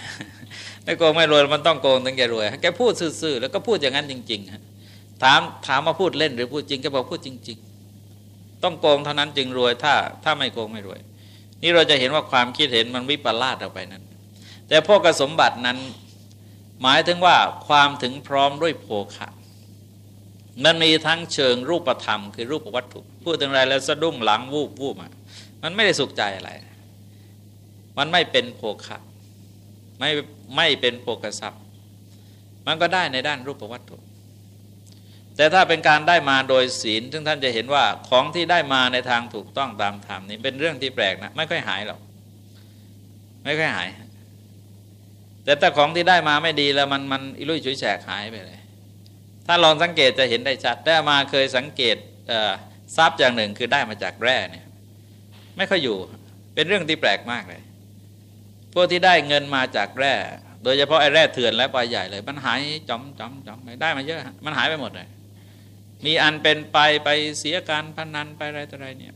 ไม่โกงไม่รวยมันต้องโกงถึงจะรวยแกพูดซื่อๆแล้วก็พูดอย่างนั้นจริงๆถามถามมาพูดเล่นหรือพูดจริงแกบอกพูดจริง ๆ ต้องโกงเท่านั้นจึงรวยถ้าถ้าไม่โกงไม่รวย นี่เราจะเห็นว่าความคิดเห็นมันวิปลาสออกไปนั้น แต่พวกกสมบัตินั้น หมายถึงว่าความถึงพร้อมด้วยโภคะมันมีทั้งเชิงรูปธรรม คือรูปวัตถุ พูดถึงอะไรแล้วสะดุ้งหลังวูบวูบอะ มันไม่ได้สุขใจอะไร มันไม่เป็นโภคะไม่ไม่เป็นโภคทรัพย์ มันก็ได้ในด้านรูปวัตถุ แต่ถ้าเป็นการได้มาโดยศีล ซึ่งท่านจะเห็นว่าของที่ได้มาในทางถูกต้องตามธรรมนี่เป็นเรื่องที่แปลกนะ ไม่ค่อยหายหรอก ไม่ค่อยหาย แต่ถ้าของที่ได้มาไม่ดีแล้วมันมันอิรุ่ยฉุยแฉกหายไปเลย ถ้าลองสังเกตจะเห็นได้ชัด ได้มาเคยสังเกตทรัพย์อย่างหนึ่งคือได้มาจากแร่เนี่ย ไม่ค่อยอยู่ เป็นเรื่องที่แปลกมากเลย พวกที่ได้เงินมาจากแร่ โดยเฉพาะไอ้แร่เถื่อนและปลาใหญ่เลย มันหายจอมจอมจอมได้มาเยอะ มันหายไปหมดเลย มีอันเป็นไปไปเสียการพนันไปอะไรต่ออะไรเนี่ย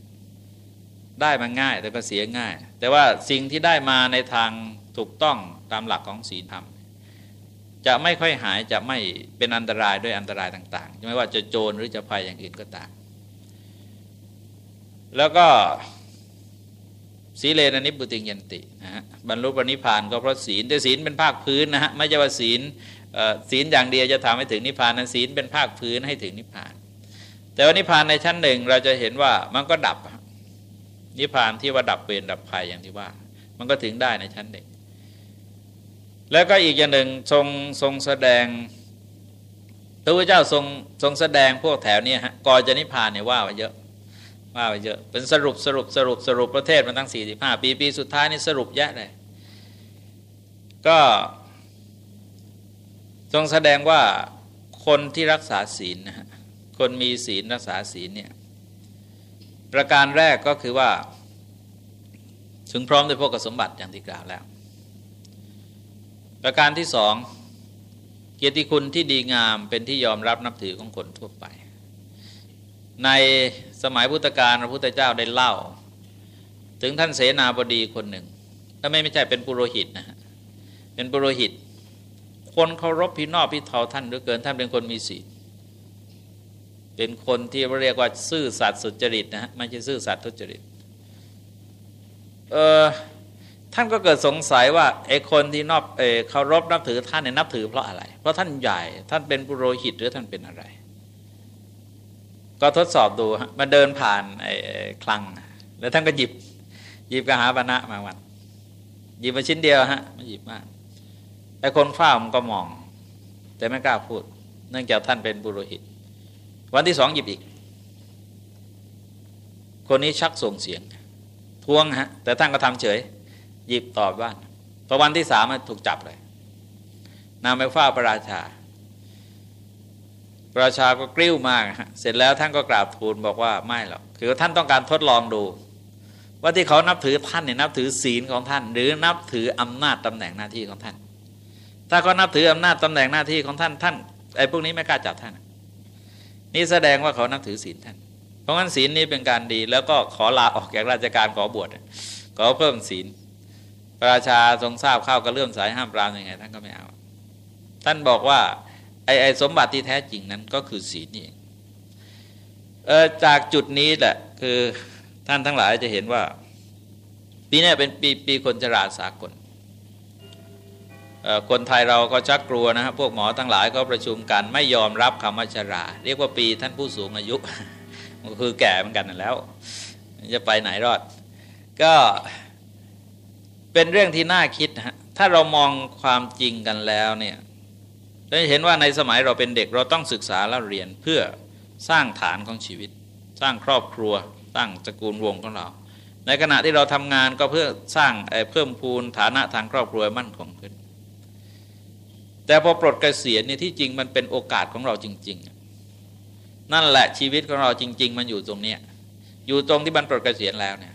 ได้มาง่ายแต่ก็เสียง่าย แต่ว่าสิ่งที่ได้มาในทางถูกต้องตามหลักของศีลธรรมจะไม่ค่อยหายจะไม่เป็นอันตรายด้วยอันตรายต่างๆ ไม่ว่าจะโจรหรือจะภัยอย่างอื่นก็ตาม แล้วก็ สีเลนนิบุติยันตินะฮะบรรลุปณิพานก็เพราะศีลแต่ศีลเป็นภาคพื้นนะฮะไม่ใช่ว่าศีลศีลอย่างเดียวจะทำให้ถึงนิพพานนั้นศีลเป็นภาคพื้นให้ถึงนิพพาน แต่ว่านิพพานในชั้นหนึ่งเราจะเห็นว่ามันก็ดับ นิพพานที่ว่าดับเวรดับภัยอย่างที่ว่า มันก็ถึงได้ในชั้นหนึ่งแล้วก็อีกอย่างหนึ่งทรงทรงแสดงตัวเจ้าทรงทรงแสดงพวกแถวนี้ฮะก่อนจะนิพพานเนี่ยว่าไปเยอะ ว่าไปเยอะเป็นสรุปสรุปสรุปสรุปประเทศมันตั้ง 45 ปีปีสุดท้ายนี่สรุปแยะเลยก็ทรงแสดงว่าคนที่รักษาศีลนะฮะคนมีศีลรักษาศีลเนี่ยประการแรกก็คือว่า ถึงพร้อมด้วยพวกสมบัติอย่างที่กล่าวแล้ว ประการที่สองเกียรติคุณที่ดีงามเป็นที่ยอมรับนับถือของคนทั่วไป ในสมัยพุทธกาลพระพุทธเจ้าได้เล่า ถึงท่านเสนาบดีคนหนึ่งถ้าไม่ไม่ใช่เป็นปุโรหิตนะฮะเป็นปุโรหิต คนเคารพพี่นอพี่เทาท่านเหลือเกินท่านเป็นคนมีศีลเป็นคนที่เรียกว่าซื่อสัตย์สุจริตนะฮะไม่ใช่ซื่อสัตย์ทุจริตเออท่านก็เกิดสงสัยว่าไอ้คนที่นอบเอเคารพนับถือท่านเนี่ยนับถือเพราะอะไร เพราะท่านใหญ่ท่านเป็นปุโรหิตหรือท่านเป็นอะไร ก็ทดสอบดูมาเดินผ่านไอ้คลัง แล้วท่านก็หยิบ หยิบกระหาบรรณะมาวันหยิบมาชิ้นเดียวฮะมาหยิบมากไอ้คนเฝ้ามันก็มอง แต่ไม่กล้าพูด เนื่องจากท่านเป็นบุรุหิต วันที่สองหยิบอีก คนนี้ชักส่งเสียง ทวงฮะ แต่ท่านก็ทำเฉย หยิบตอบว่าพอวันที่สามมันถูกจับเลยนำไปเฝ้าพระราชา ระราชาก็กริ้วมาก เสร็จแล้วท่านก็กราบทูลบอกว่าไม่หรอก คือท่านต้องการทดลองดู ว่าที่เขานับถือท่านเนี่ยนับถือศีลของท่าน หรือนับถืออำนาจตำแหน่งหน้าที่ของท่าน ถ้าเขานับถืออำนาจตำแหน่งหน้าที่ของท่านท่านไอ้พวกนี้ไม่กล้าจับท่าน นี่แสดงว่าเขานับถือศีลท่าน เพราะงั้นศีลนี้เป็นการดี แล้วก็ขอลาออกจากราชการขอบวชขอเพิ่มศีลประชาทรงทราบเข้าก็เลื่อมสายห้ามปรามยังไงท่านก็ไม่เอา ท่านบอกว่า ไอ้ไอสมบัติที่แท้จริงนั้นก็คือศีลนี่เออจากจุดนี้แหละคือท่านทั้งหลายจะเห็นว่า ปีนี้เป็นปีปีคนจราสากลคนไทยเราก็ชักกลัวนะครับพวกหมอทั้งหลายก็ประชุมกันไม่ยอมรับคำว่าชรา เรียกว่าปีท่านผู้สูงอายุก็คือแก่เหมือนกันแล้ว จะไปไหนรอด ก็เป็นเรื่องที่น่าคิดฮะถ้าเรามองความจริงกันแล้วเนี่ย เราเห็นว่าในสมัยเราเป็นเด็กเราต้องศึกษาแล้วเรียนเพื่อสร้างฐานของชีวิต สร้างครอบครัวสร้างตระกูลวงของเรา ในขณะที่เราทำงานก็เพื่อสร้างเพิ่มพูนฐานะทางครอบครัวมั่นคงขึ้น แต่พอปลดเกษียณเนี่ยที่จริงมันเป็นโอกาสของเราจริง ๆ นั่นแหละชีวิตของเราจริง ๆ มันอยู่ตรงเนี้ยอยู่ตรงที่มันปลดเกษียณแล้วเนี่ย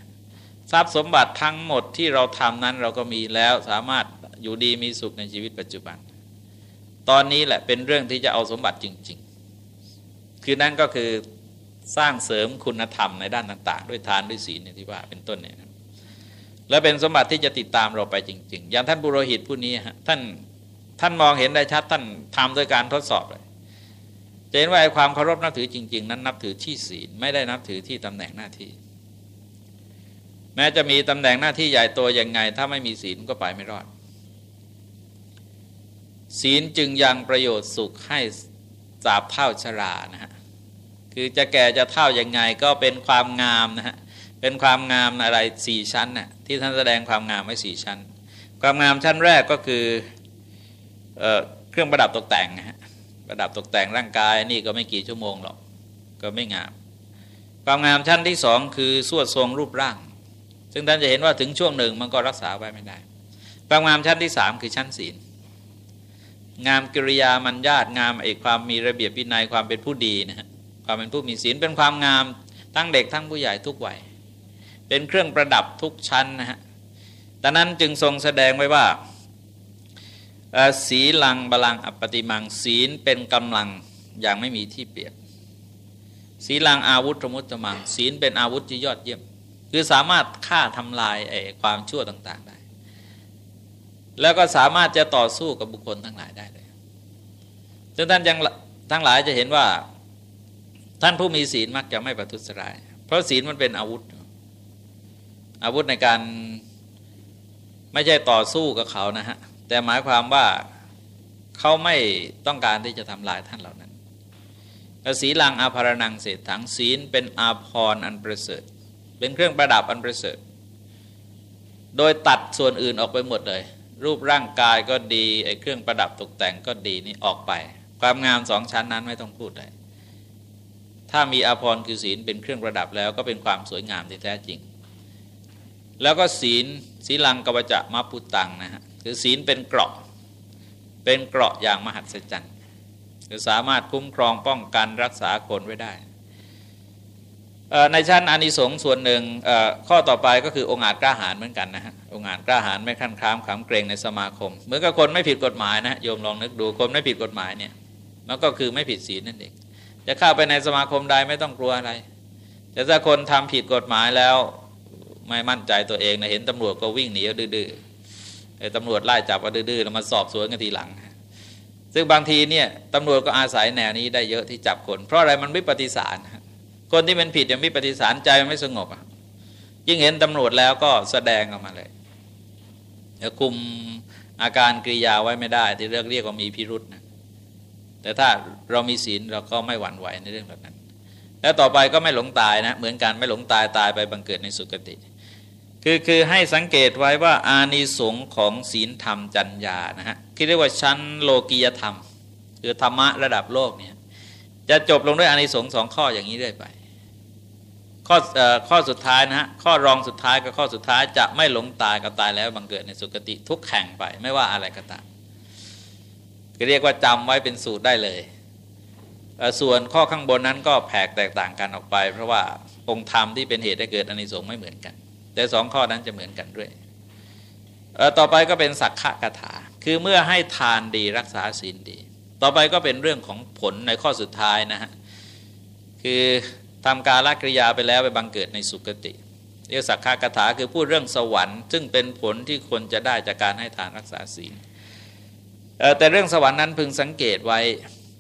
ทรัพย์สมบัติทั้งหมดที่เราทำนั้นเราก็มีแล้วสามารถอยู่ดีมีสุขในชีวิตปัจจุบัน ตอนนี้แหละเป็นเรื่องที่จะเอาสมบัติจริง ๆ คือนั่นก็คือสร้างเสริมคุณธรรมในด้านต่าง ๆ ด้วยทานด้วยศีลเนี่ยที่ว่าเป็นต้นเนี่ยและเป็นสมบัติที่จะติดตามเราไปจริง ๆ อย่างท่านบุโรหิตผู้นี้ฮะท่านท่านมองเห็นได้ชัดท่านทำโดยการทดสอบเลยจะเห็นว่าความเคารพนับถือจริง ๆ นั้นนับถือที่ศีลไม่ได้นับถือที่ตำแหน่งหน้าที่ แม้จะมีตำแหน่งหน้าที่ใหญ่โตยังไง ถ้าไม่มีศีลก็ไปไม่รอด ศีลจึงยังประโยชน์สุขให้สาบเท่าชรานะฮะคือจะแก่จะเท่ายังไงก็เป็นความงามนะฮะเป็นความงามอะไรสี่ชั้นน่ะที่ท่านแสดงความงามไว้สี่ชั้น ความงามชั้นแรกก็คือเอเครื่องประดับตกแต่งนะฮะประดับตกแต่งร่างกายนี่ก็ไม่กี่ชั่วโมงหรอกก็ไม่งาม ความงามชั้นที่สองคือสวดทรงรูปร่าง ซึ่งท่านจะเห็นว่าถึงช่วงหนึ่งมันก็รักษาไว้ไม่ได้ ความงามชั้นที่สามคือชั้นศีล งามกิริยามัญญาตงามไอ้ความมีระเบียบวินัยความเป็นผู้ดีนะฮะความเป็นผู้มีศีลเป็นความงามทั้งเด็กทั้งผู้ใหญ่ทุกวัยเป็นเครื่องประดับทุกชั้นนะฮะดังนั้นจึงทรงแสดงไว้ว่าศีลังบาลังอปติมังศีลเป็นกำลังอย่างไม่มีที่เปรียบศีลังอาวุธมุตตมังศีลเป็นอาวุธที่ยอดเยี่ยม คือสามารถฆ่าทำลายไอ้ความชั่วต่าง ๆ ได้ แล้วก็สามารถจะต่อสู้กับบุคคลทั้งหลายได้เลยซึ่งท่านยังทั้งหลายจะเห็นว่าท่านผู้มีศีลมักจะไม่ประทุษร้าย เพราะศีลมันเป็นอาวุธ อาวุธในการไม่ใช่ต่อสู้กับเขานะฮะ แต่หมายความว่าเขาไม่ต้องการที่จะทำลายท่านเหล่านั้นศีลังอาภารนังเศษถังศีลเป็นอาภรณ์อันประเสริฐ เป็นเครื่องประดับอันประเสริฐ โดยตัดส่วนอื่นออกไปหมดเลย รูปร่างกายก็ดีไอ้เครื่องประดับตกแต่งก็ดีนี่ออกไป ความงามสองชั้นนั้นไม่ต้องพูดเลยถ้ามีอาภรณ์คือศีลเป็นเครื่องประดับแล้วก็เป็นความสวยงามที่แท้จริง แล้วก็ศีลศีลังกบจะมาปุตังนะฮะคือศีลเป็นเกราะ เป็นเกราะอย่างมหัศจรรย์คือสามารถคุ้มครองป้องกันรักษาคนไว้ได้ ในชั้นอานิสงส์ส่วนหนึ่งข้อต่อไปก็คือองค์อาจกล้าหาญเหมือนกันนะฮะองค์อาจกล้าหาญไม่ขั้นค้ามขำเกรงในสมาคม เหมือนกับคนไม่ผิดกฎหมายนะโยมลองนึกดูคนไม่ผิดกฎหมายเนี่ยมันก็คือไม่ผิดศีลนั่นเองจะเข้าไปในสมาคมใดไม่ต้องกลัวอะไร แต่ถ้าคนทำผิดกฎหมายแล้วไม่มั่นใจตัวเองนะเห็นตำรวจก็วิ่งหนีดื้อๆไอ้ตำรวจไล่จับว่าดื้อๆแล้วมาสอบสวนกันทีหลัง ซึ่งบางทีเนี่ยตำรวจก็อาศัยแนวนี้ได้เยอะที่จับคน เพราะอะไรมันไม่ปฏิสาร คนที่เป็นผิดยังไม่ปฏิสารใจมันไม่สงบอะยิ่งเห็นตำรวจแล้วก็แสดงออกมาเลยจะคุมอาการกริยาไว้ไม่ได้ ที่เรียกเรียกว่ามีพิรุษนะแต่ถ้าเรามีศีลเราก็ไม่หวั่นไหวในเรื่องแบบนั้น แล้วต่อไปก็ไม่หลงตายนะ เหมือนกันไม่หลงตายตายไปบังเกิดในสุคติ คือคือให้สังเกตไว้ว่าอานิสงส์ของศีลธรรมจัญญานะฮะที่เรียกว่าชั้นโลกียธรรม คือธรรมะระดับโลกเนี่ยจะจบลงด้วยอานิสงส์สองข้ออย่างนี้เรื่อยไป ข้อข้อสุดท้ายนะฮะข้อรองสุดท้ายกับข้อสุดท้ายจะไม่หลงตายกับตายแล้วบังเกิดในสุคติทุกแข่งไปไม่ว่าอะไรก็ตามเรียกว่าจำไว้เป็นสูตรได้เลย ส่วนข้อข้างบนนั้นก็แผกแตกต่างกันออกไป เพราะว่าองค์ธรรมที่เป็นเหตุให้เกิดอนิสงส์ไม่เหมือนกัน แต่สองข้อนั้นจะเหมือนกันด้วย ต่อไปก็เป็นสักขะกถา คือเมื่อให้ทานดีรักษาศีลดี ต่อไปก็เป็นเรื่องของผลในข้อสุดท้ายนะฮะคือ ทำการละกริยาไปแล้วไปบังเกิดในสุคติเรียกสักขะกถาคือพูดเรื่องสวรรค์ ซึ่งเป็นผลที่คนจะได้จากการให้ทานรักษาศีลแต่เรื่องสวรรค์นั้นพึงสังเกตไว้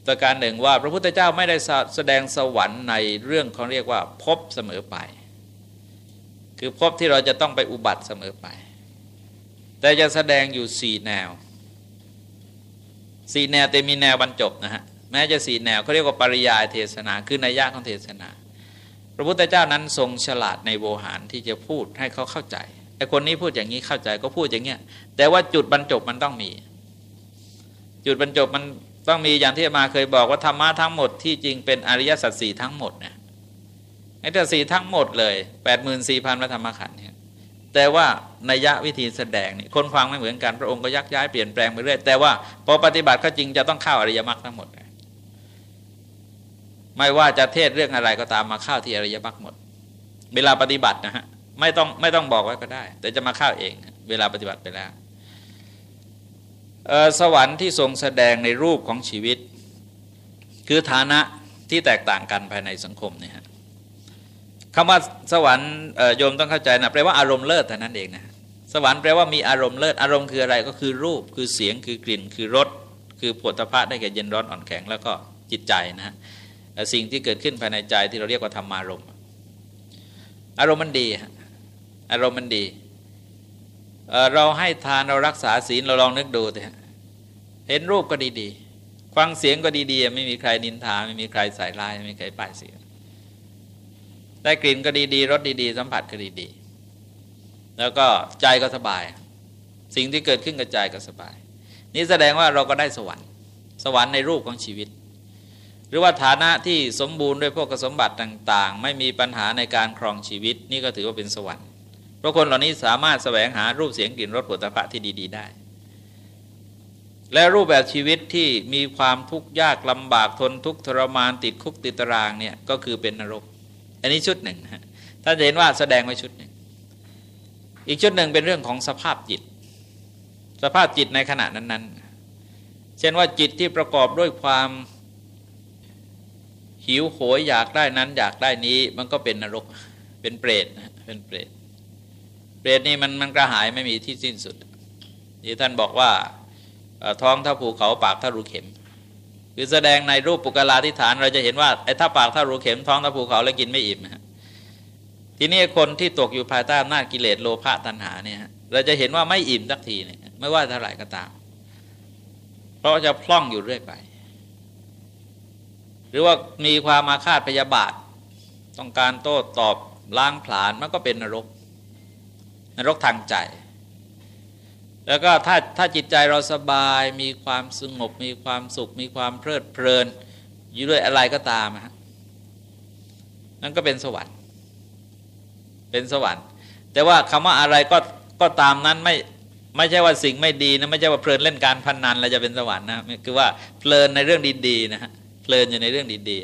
ประการหนึ่งว่าพระพุทธเจ้าไม่ได้แสดงสวรรค์ในเรื่องเขาเรียกว่าพบเสมอไป คือพบที่เราจะต้องไปอุบัติเสมอไป แต่จะแสดงอยู่สี่แนวสี่แนวแต่มีแนวบรรจบนะฮะแม้จะสี่แนวเขาเรียกว่าปริยายเทศนา คือนัยยะของเทศนา พระพุทธเจ้านั้นทรงฉลาดในโวหารที่จะพูดให้เขาเข้าใจไอ้คนนี้พูดอย่างนี้เข้าใจก็พูดอย่างเงี้ยแต่ว่าจุดบรรจบมันต้องมี จุดบรรจบมันต้องมีอย่างที่มาเคยบอกว่าธรรมะทั้งหมดที่จริงเป็นอริยสัจสี่ทั้งหมดนะไอ้แต่สี่ทั้งหมดเลยแปดหมื่นสี่พันพระธรรมขันธ์เนี่ยแต่ว่านัยะวิธีแสดงนี่คนฟังไม่เหมือนกันพระองค์ก็ยักย้ายเปลี่ยนแปลงไปเรื่อยแต่ว่าพอปฏิบัติก็จริงจะต้องเข้าอริยมรรคทั้งหมด ไม่ว่าจะเทศเรื่องอะไรก็ตามมาเข้าที่อริยมรรคหมด เวลาปฏิบัตินะฮะไม่ต้องไม่ต้องบอกไว้ก็ได้ แต่จะมาเข้าเอง เวลาปฏิบัติไปแล้วสวรรค์ที่ทรงแสดงในรูปของชีวิต คือฐานะที่แตกต่างกันภายในสังคมเนี่ยฮะคำว่าสวรรค์โยมต้องเข้าใจนะแปลว่าอารมณ์เลิศแต่นั้นเองนะสวรรค์แปลว่ามีอารมณ์เลิศอารมณ์คืออะไรก็คือรูปคือเสียงคือกลิ่น คือรสคือผลตภะได้แก่เย็นร้อนอ่อนแข็งแล้วก็จิตใจนะฮะ สิ่งที่เกิดขึ้นภายในใจที่เราเรียกว่าธรรมารมอารมณ์มันดีอารมณ์มันดีเราให้ทานเรารักษาศีลเราลองนึกดูเถอะเห็นรูปก็ดีๆ ฟังเสียงก็ดีๆ ไม่มีใครนินทา ไม่มีใครใส่ร้าย ไม่มีใครป้ายเสียงได้กลิ่นก็ดีๆรสดีๆ สัมผัสก็ดีๆ แล้วก็ใจก็สบาย สิ่งที่เกิดขึ้นกับใจก็สบาย นี่แสดงว่าเราก็ได้สวรรค์ สวรรค์ในรูปของชีวิต รือว่าฐานะที่สมบูรณ์ด้วยพวกสมบัติต่าง ๆ ไม่มีปัญหาในการครองชีวิต นี่ก็ถือว่าเป็นสวรรค์เพราะคนเหล่านี้สามารถแสวงหารูปเสียงกลิ่นรสผลิตภัณฑ์ที่ดี ๆ ได้ และรูปแบบชีวิตที่มีความทุกข์ยากลำบากทนทุกข์ทรมานติดคุกติดตารางเนี่ยก็คือเป็นนรก อันนี้ชุดหนึ่งท่านจะเห็นว่าแสดงไว้ชุดหนึ่ง อีกชุดหนึ่งเป็นเรื่องของสภาพจิต สภาพจิตในขณะนั้น ๆ เช่นว่าจิตที่ประกอบด้วยความ หิวโหยอยากได้นั้น อยากได้นี้ มันก็เป็นนรกเป็นเปรตนะเป็นเปรตเปรตนี่มันมันกระหายไม่มีที่สิ้นสุดที่ท่านบอกว่าท้องเท่าภูเขาปากเท่ารูเข็มคือแสดงในรูปปุกลาธิฐานเราจะเห็นว่าไอ้ถ้าปากถ้ารูเข็มท้องถ้าภูเขาแล้วกินไม่อิ่มฮะทีนี้คนที่ตกอยู่ภายใต้อำนาจกิเลสโลภะตัณหาเนี่ยเราจะเห็นว่าไม่อิ่มสักทีเนี่ยไม่ว่าเท่าไหร่ก็ตาม เพราะจะพล่องอยู่เรื่อยไป หรือว่ามีความมาคาดพยาบาท ต้องการโต้ตอบล้างผลาญมันก็เป็นนรก นรกทางใจ แล้วก็ถ้าถ้าจิตใจเราสบายมีความสงบ มีความสุข มีความเพลิดเพลิน อยู่ด้วยอะไรก็ตามฮะนั่นก็เป็นสวรรค์เป็นสวรรค์ แต่ว่าคำว่าอะไรก็ก็ตามนั้นไม่ไม่ใช่ว่าสิ่งไม่ดีนะไม่ใช่ว่าเพลินเล่นการพนนันแล้วจะเป็นสวรรค์นะคือว่าเพลินในเรื่องดีๆนะฮะ เพลินอยู่ในเรื่องดี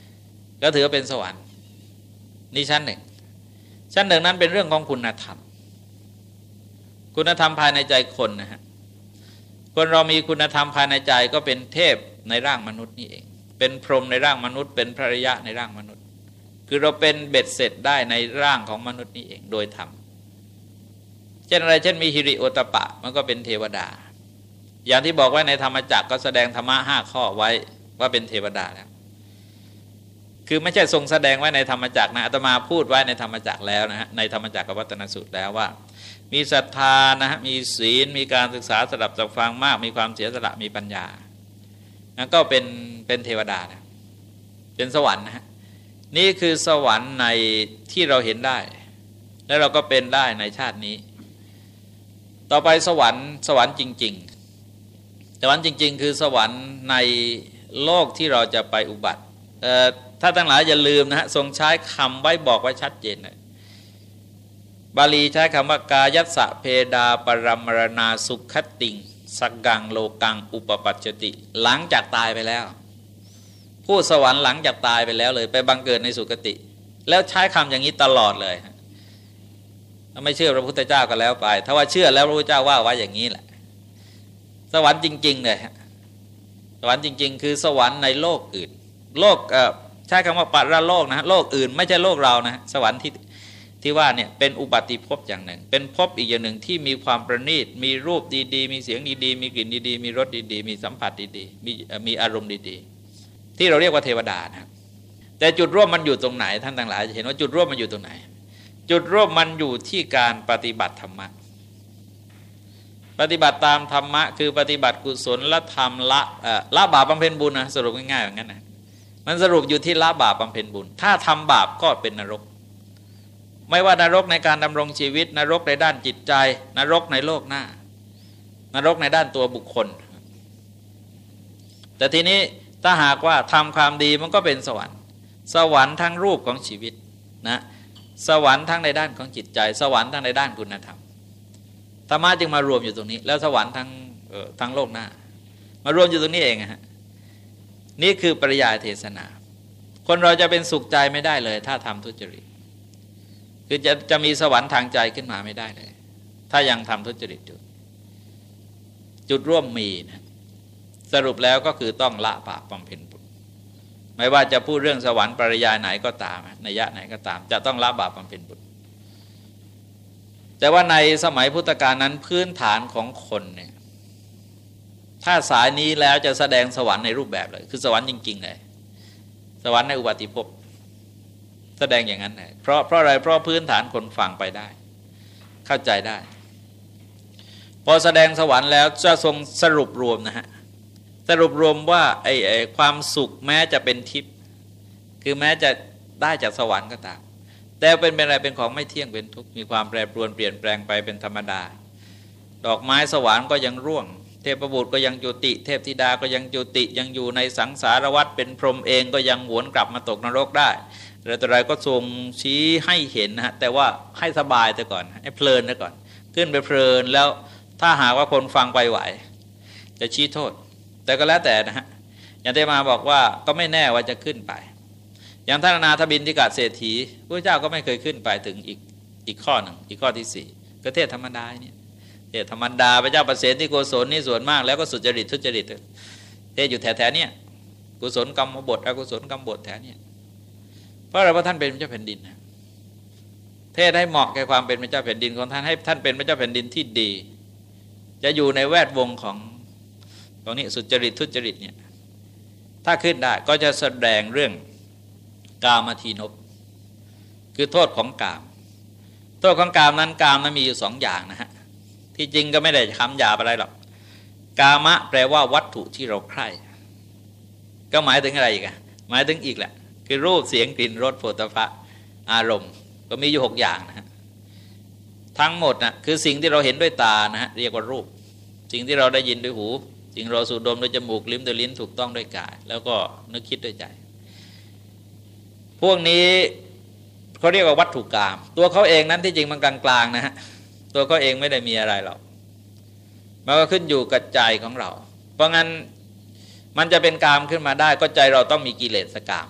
ๆก็ถือว่าเป็นสวรรค์นี่ชั้นหนึ่ง ชั้นหนึ่งนั้นเป็นเรื่องของคุณธรรม คุณธรรมภายในใจคนนะฮะคนเรามีคุณธรรมภายในใจก็เป็นเทพในร่างมนุษย์นี่เอง เป็นพรหมในร่างมนุษย์ เป็นพระริยะในร่างมนุษย์ คือเราเป็นเบ็ดเสร็จได้ในร่างของมนุษย์นี่เองโดยธรรมเช่นอะไรเช่นมีฮิริโอตปะมันก็เป็นเทวดา อย่างที่บอกไว้ในธรรมจักรก็แสดงธรรมะห้าข้อไว้ ว่าเป็นเทวดาแล้วคือไม่ใช่ทรงแสดงไว้ในธรรมจักรนะอาตมาพูดไว้ในธรรมจักรแล้วนะฮะในธรรมจักรวัตนสูตรแล้วว่า มีศรัทธานะฮะมีศีลมีการศึกษาสลับสับฟังมาก มีความเสียสละมีปัญญานั่นก็เป็นเป็นเทวดานะเป็นสวรรค์นะฮะนี่คือสวรรค์ในที่เราเห็นได้ และเราก็เป็นได้ในชาตินี้ ต่อไปสวรรค์สวรรค์จริง ๆ สวรรค์จริง ๆ คือสวรรค์ใน โลกที่เราจะไปอุบัติถ้าทั้งหลายอย่าลืมนะฮะทรงใช้คำไว้บอกไว้ชัดเจนเลยบาลีใช้คำว่ากายัสะเพดาปรมรณาสุขติงสักกังโลกังอุปปัจจติ หลังจากตายไปแล้ว ผู้สวรรค์หลังจากตายไปแล้วเลย ไปบังเกิดในสุคติ แล้วใช้คำอย่างนี้ตลอดเลยถ้าไม่เชื่อพระพุทธเจ้าก็แล้วไป ถ้าว่าเชื่อแล้วพระพุทธเจ้าว่าไว้อย่างนี้แหละ สวรรค์จริง ๆ เลยส วรรค์จริง ๆ คือสวรรค์ในโลกอื่น โลกใช้คำว่าปัรโลกนะโลกอื่นไม่ใช่โลกเรานะสวรรค์ที่ที่ว่าเนี่ยเป็นอุบัติภพอย่างหนึ่ง เป็นภพอีกอย่างหนึ่งที่มีความประณีต มีรูปดีๆ มีเสียงดีๆ มีกลิ่นดีๆ มีรสดีๆ มีสัมผัสดีๆ มีมีอารมณ์ดีๆ ที่เราเรียกว่าเทวดานะแต่จุดร่วมมันอยู่ตรงไหนท่านทั้งหลายจะเห็นว่าจุดร่วมมันอยู่ตรงไหน จุดร่วมมันอยู่ที่การปฏิบัติธรรมะ ปฏิบัติตามธรรมะ คือปฏิบัติกุศลละธรรมละละบาปบำเพ็ญบุญนะสรุปง่ายๆอย่างนั้นนะมันสรุปอยู่ที่ละบาปบำเพ็ญบุญ ถ้าทำบาปก็เป็นนรก ไม่ว่านรกในการดำรงชีวิต นรกในด้านจิตใจ นรกในโลกหน้า นรกในด้านตัวบุคคล แต่ทีนี้ถ้าหากว่าทำความดีมันก็เป็นสวรรค์ สวรรค์ทั้งรูปของชีวิตนะสวรรค์ทั้งในด้านของจิตใจ สวรรค์ทั้งในด้านคุณธรรม ธรรมะจึงมารวมอยู่ตรงนี้ แล้วสวรรค์ทั้งทั้งโลกหน้า มารวมอยู่ตรงนี้เองฮะนี่คือปริยายเทศนา คนเราจะเป็นสุขใจไม่ได้เลย ถ้าทำทุจริต คือจะจะมีสวรรค์ทางใจขึ้นมาไม่ได้เลย ถ้ายังทำทุจริตอยู่จุดร่วมมีนะสรุปแล้วก็คือต้องละบาปบำเพ็ญบุญไม่ว่าจะพูดเรื่องสวรรค์ปริยายไหนก็ตามในยะไหนก็ตาม จะต้องละบาปบำเพ็ญบุญ แต่ว่าในสมัยพุทธกาลนั้นพื้นฐานของคนเนี่ยถ้าสายนี้แล้วจะแสดงสวรรค์ในรูปแบบเลย คือสวรรค์จริง ๆ เลย สวรรค์ในอุบัติภพแสดงอย่างนั้นเลยเพราะเพราะอะไรเพราะพื้นฐานคนฟังไปได้ เข้าใจได้ พอแสดงสวรรค์แล้วจะทรงสรุปรวมนะฮะสรุปรวมว่าไอ้ไอ้ความสุขแม้จะเป็นทิพย์คือแม้จะได้จากสวรรค์ก็ตาม แต่เป็นเป็นอะไรเป็นของไม่เที่ยงเป็นทุกข์มีความแปรปรวนเปลี่ยนแปลงไปเป็นธรรมดา ดอกไม้สวรรค์ก็ยังร่วง เทพบุตรก็ยังจุติ เทพธิดาก็ยังจุติยังอยู่ในสังสารวัฏเป็นพรหมเองก็ยังหวนกลับมาตกนรกได้อะไรต่ออะไรก็ทรงชี้ให้เห็นนะฮะแต่ว่าให้สบายแต่ก่อนให้เพลินแต่ก่อน ขึ้นไปเพลินแล้วถ้าหากว่าคนฟังไปไหว จะชี้โทษ แต่ก็แล้วแต่นะฮะอย่างที่มาบอกว่าก็ไม่แน่ว่าจะขึ้นไป อย่างท่านนาทบินทิกาเศรษฐีพระเจ้าก็ไม่เคยขึ้นไปถึงอีกอีกข้อหนึ่งอีกข้อที่สี่ก็เทศธรรมดาเนี่ยเทศธรรมดาพระเจ้าประเสริฐที่โกศลนี่ส่วนมาก แล้วก็สุจริตทุจริตเทศอยู่แถวๆเนี่ยกุศลกรรมบทอกุศลกรรมบทแถวเนี่ยเพราะอะไรเพราะท่านเป็นพระเจ้าแผ่นดินนะเทศให้เหมาะแก่ความเป็นพระเจ้าแผ่นดินของท่านให้ท่านเป็นพระเจ้าแผ่นดินที่ดี จะอยู่ในแวดวงของตรงนี้สุจริตทุจริตเนี่ยถ้าขึ้นได้ก็จะแสดงเรื่อง กามาทีนบคือโทษของกาม โทษของกามนั้นกามมันมีอยู่สองอย่างนะฮะที่จริงก็ไม่ได้คำหยาอะไรหรอกกามะแปลว่าวัตถุที่เราใคร่ก็หมายถึงอะไรอีกอะหมายถึงอีกแหละ คือรูปเสียงกลิ่นรสโผฏฐะอารมณ์ ก็มีอยู่หกอย่างนะฮะทั้งหมดนะคือสิ่งที่เราเห็นด้วยตานะฮะเรียกว่ารูป สิ่งที่เราได้ยินด้วยหู สิ่งเราสูดดมด้วยจมูกลิ้มด้วยลิ้นถูกต้องด้วยกาย แล้วก็นึกคิดด้วยใจ พวกนี้เขาเรียกว่าวัตถุกรรมตัวเขาเองนั้นที่จริงมันกลางๆนะฮะตัวเขาเองไม่ได้มีอะไรหรอกมันก็ขึ้นอยู่กับใจของเรา เพราะงั้นมันจะเป็นกามขึ้นมาได้ก็ใจเราต้องมีกิเลสกาม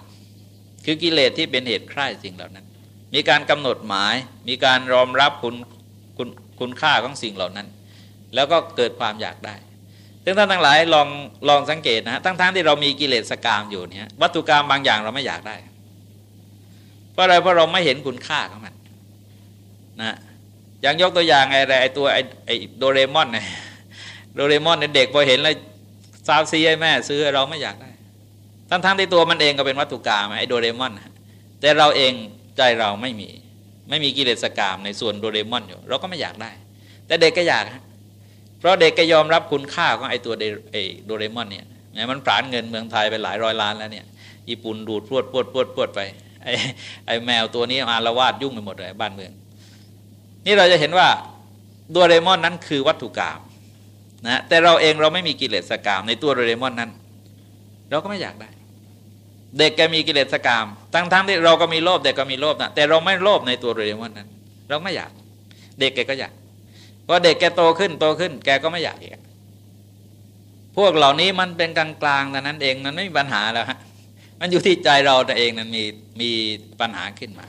คือกิเลสที่เป็นเหตุใคร่สิ่งเหล่านั้น มีการกำหนดหมาย มีการรอมรับคุณคุณคุณค่าของสิ่งเหล่านั้น แล้วก็เกิดความอยากได้ซึ่งท่านทั้งหลายลองลองสังเกตนะฮะทั้งๆทที่เรามีกิเลสกามอยู่เนี่ยวัตถุกรรมบางอย่างเราไม่อยากได้ เพราะอะไรเพราะเราไม่เห็นคุณค่าของมันนะอย่างยกตัวอย่างไอ้ไรไอ้ตัวไอ้ไอโดเรมอนเนี่ยโดเรมอนเนี่ยเด็กพอเห็นแล้วซาวซีให้แม่ ซื้อเราไม่อยากได้ ทั้งทั้งที่ตัวมันเองก็เป็นวัตถุกรรมไอโดเรมอนแต่เราเองใจเราไม่มี ไม่มีกิเลสกรรมในส่วนโดเรมอนอยู่ เราก็ไม่อยากได้ แต่เด็กก็อยากเพราะเด็กก็ยอมรับคุณค่าของไอตัวไอโดเรมอนเนี่ยมันผลานเงินเมืองไทยไปหลายร้อยล้านแล้วเนี่ยญี่ปุ่นดูดพรวดพรวดพรวดพรวดไป ไอไอแมวตัวนี้มาละวาดยุ่งไปหมดเลยบ้านเมือง นี่เราจะเห็นว่าโดเรมอนนั้นคือวัตถุกรรมนะแต่เราเองเราไม่มีกิเลสกรรมในตัวโดเรมอนนั้น เราก็ไม่อยากได้ เด็กแกมีกิเลสกรรมทั้งทั้งที่เราก็มีโลภเด็กก็มีโลภนะแต่เราไม่โลภในตัวเรมอนนั้น เราไม่อยาก เด็กแกก็อยากพอเด็กแกโตขึ้นโตขึ้น แกก็ไม่อยากอีกพวกเหล่านี้มันเป็นกลางกลางแต่นั้นเองมันไม่มีปัญหาแล้วฮะ มันอยู่ที่ใจเราเองนั้นมีมีปัญหาขึ้นมา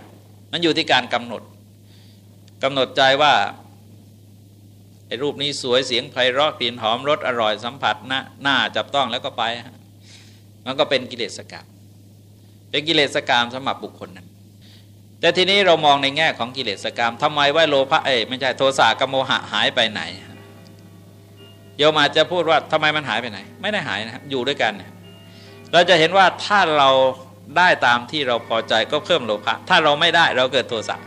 มันอยู่ที่การกำหนดกำหนดใจว่าไอ้รูปนี้สวยเสียงไพเราะกลิ่นหอมรสอร่อยสัมผัสนะหน้าจับต้องแล้วก็ไป มันก็เป็นกิเลสกรรมเป็นกิเลสกรรมสำหรับบุคคลนั้น แต่ทีนี้เรามองในแง่ของกิเลสกรรมทำไมว่าโลภะเอ้ไม่ใช่โทสะกับโมหะหายไปไหนโยมอาจจะพูดว่าทำไมมันหายไปไหน ไม่ได้หายนะอยู่ด้วยกัน เราจะเห็นว่าถ้าเราได้ตามที่เราพอใจก็เพิ่มโลภะถ้าเราไม่ได้เราเกิดโทสะ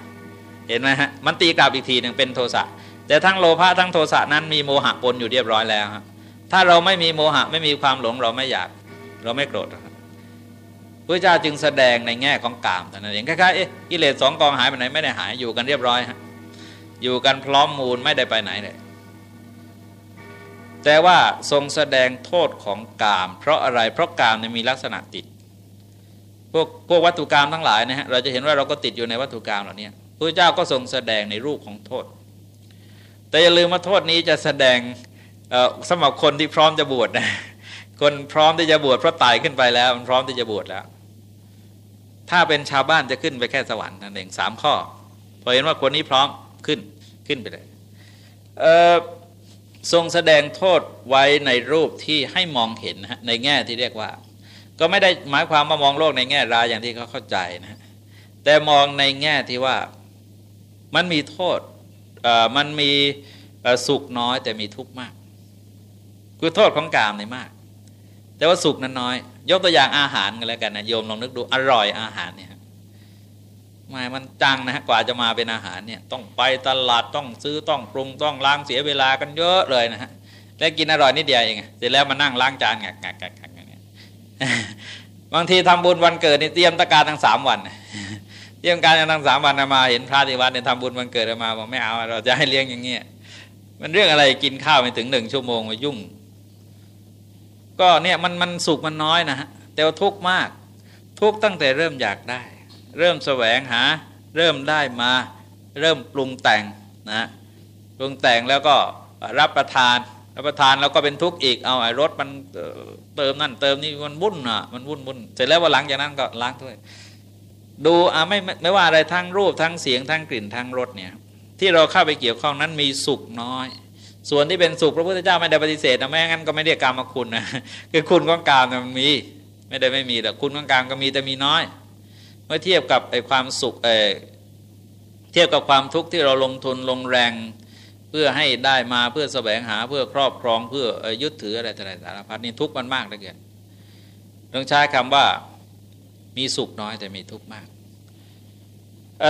เห็นไหมฮะมันตีกลับอีกทีหนึ่งเป็นโทสะแต่ทั้งโลภะทั้งโทสะนั้นมีโมหะปนอยู่เรียบร้อยแล้วถ้าเราไม่มีโมหะไม่มีความหลงเราไม่อยาก เราไม่โกรธพระเจ้าจึงแสดงในแง่ของกามแต่นั้นเองคล้ายๆเอ๊ะกิเลสสองกองหายไปไหนไม่ได้หายอยู่กันเรียบร้อยฮะอยู่กันพร้อมมูลไม่ได้ไปไหนเลย แต่ว่าทรงแสดงโทษของกาม เพราะอะไรเพราะกามเนี่ยมีลักษณะติด พวกพวกวัตถุกรรมทั้งหลายนะฮะเราจะเห็นว่าเราก็ติดอยู่ในวัตถุกรรมเหล่านี้พระเจ้าก็ทรงแสดงในรูปของโทษ แต่อย่าลืมว่าโทษนี้จะแสดงสำหรับคนที่พร้อมจะบวชนะคนพร้อมที่จะบวชเพราะตายขึ้นไปแล้ว มันพร้อมที่จะบวชแล้ว ถ้าเป็นชาวบ้านจะขึ้นไปแค่สวรรค์นั่นเองสามข้อพอเห็นว่าคนนี้พร้อมขึ้นขึ้นไปเลยเทรงแสดงโทษไว้ในรูปที่ให้มองเห็นนะในแง่ที่เรียกว่า ก็ไม่ได้หมายความว่ามองโลกในแง่ร้ายอย่างที่เขาเข้าใจนะแต่มองในแง่ที่ว่ามันมีโทษมันมีสุขน้อยแต่มีทุกข์มาก คือโทษของกามในมาก แต่ว่าสุขนั้นน้อย ยกตัวอย่างอาหารกันแล้วกันนะโยมลองนึกดูอร่อยอาหารเนี่ย ไม่มันจังนะ กว่าจะมาเป็นอาหารเนี่ยต้องไปตลาดต้องซื้อต้องปรุงต้องล้างเสียเวลากันเยอะเลยนะฮะแล้วกินอร่อยนิดเดียวเองเสร็จแล้วมานั่งล้างจานงักงักงักงักเนี่ยบางทีทำบุญวันเกิดนี่เตรียมตะการทั้งสามวันเตรียมการทั้งสามวันมาเห็นพระที่วัดเนี่ยทำบุญวันเกิดมาบอกไม่เอาเราจะให้เลี้ยงอย่างเงี้ยมันเรื่องอะไรกินข้าวไปถึงหนึ่งชั่วโมงมายุ่ง ก็เนี่ยมันมันสุกมันน้อยนะฮะแต่ว่าทุกข์มาก ทุกข์ตั้งแต่เริ่มอยากได้ เริ่มแสวงหาเริ่มได้มา เริ่มปรุงแต่งนะปรุงแต่งแล้วก็รับประทาน รับประทานแล้วก็เป็นทุกข์อีกเอาไอ้รถมันเติมนั่นเติมนี่มันวุ่นอะมันวุ่นวุ่นเสร็จแล้วว่าหลังจากนั้นก็ล้างถ้วยดูอะไม่ไม่ว่าอะไรทั้งรูปทั้งเสียงทั้งกลิ่นทั้งรสเนี่ยที่เราเข้าไปเกี่ยวข้องนั้นมีสุขน้อย ส่วนที่เป็นสุขพระพุทธเจ้าไม่ได้ปฏิเสธนะแม้งั้นก็ไม่เรียกกรรมคุณนะคือคุณของกรรมมันมี ไม่ได้ไม่มีแต่คุณของกรรมก็มีแต่มีน้อย เมื่อเทียบกับไอ้ความสุขเอเทียบกับความทุกข์ที่เราลงทุนลงแรงเพื่อให้ได้มาเพื่อแสวงหาเพื่อครอบครองเพื่อยึดถืออะไรต่างๆสารพัดนี่ทุกข์มันมากเหลือเกินต้องใช้คำว่ามีสุขน้อยแต่มีทุกข์มาก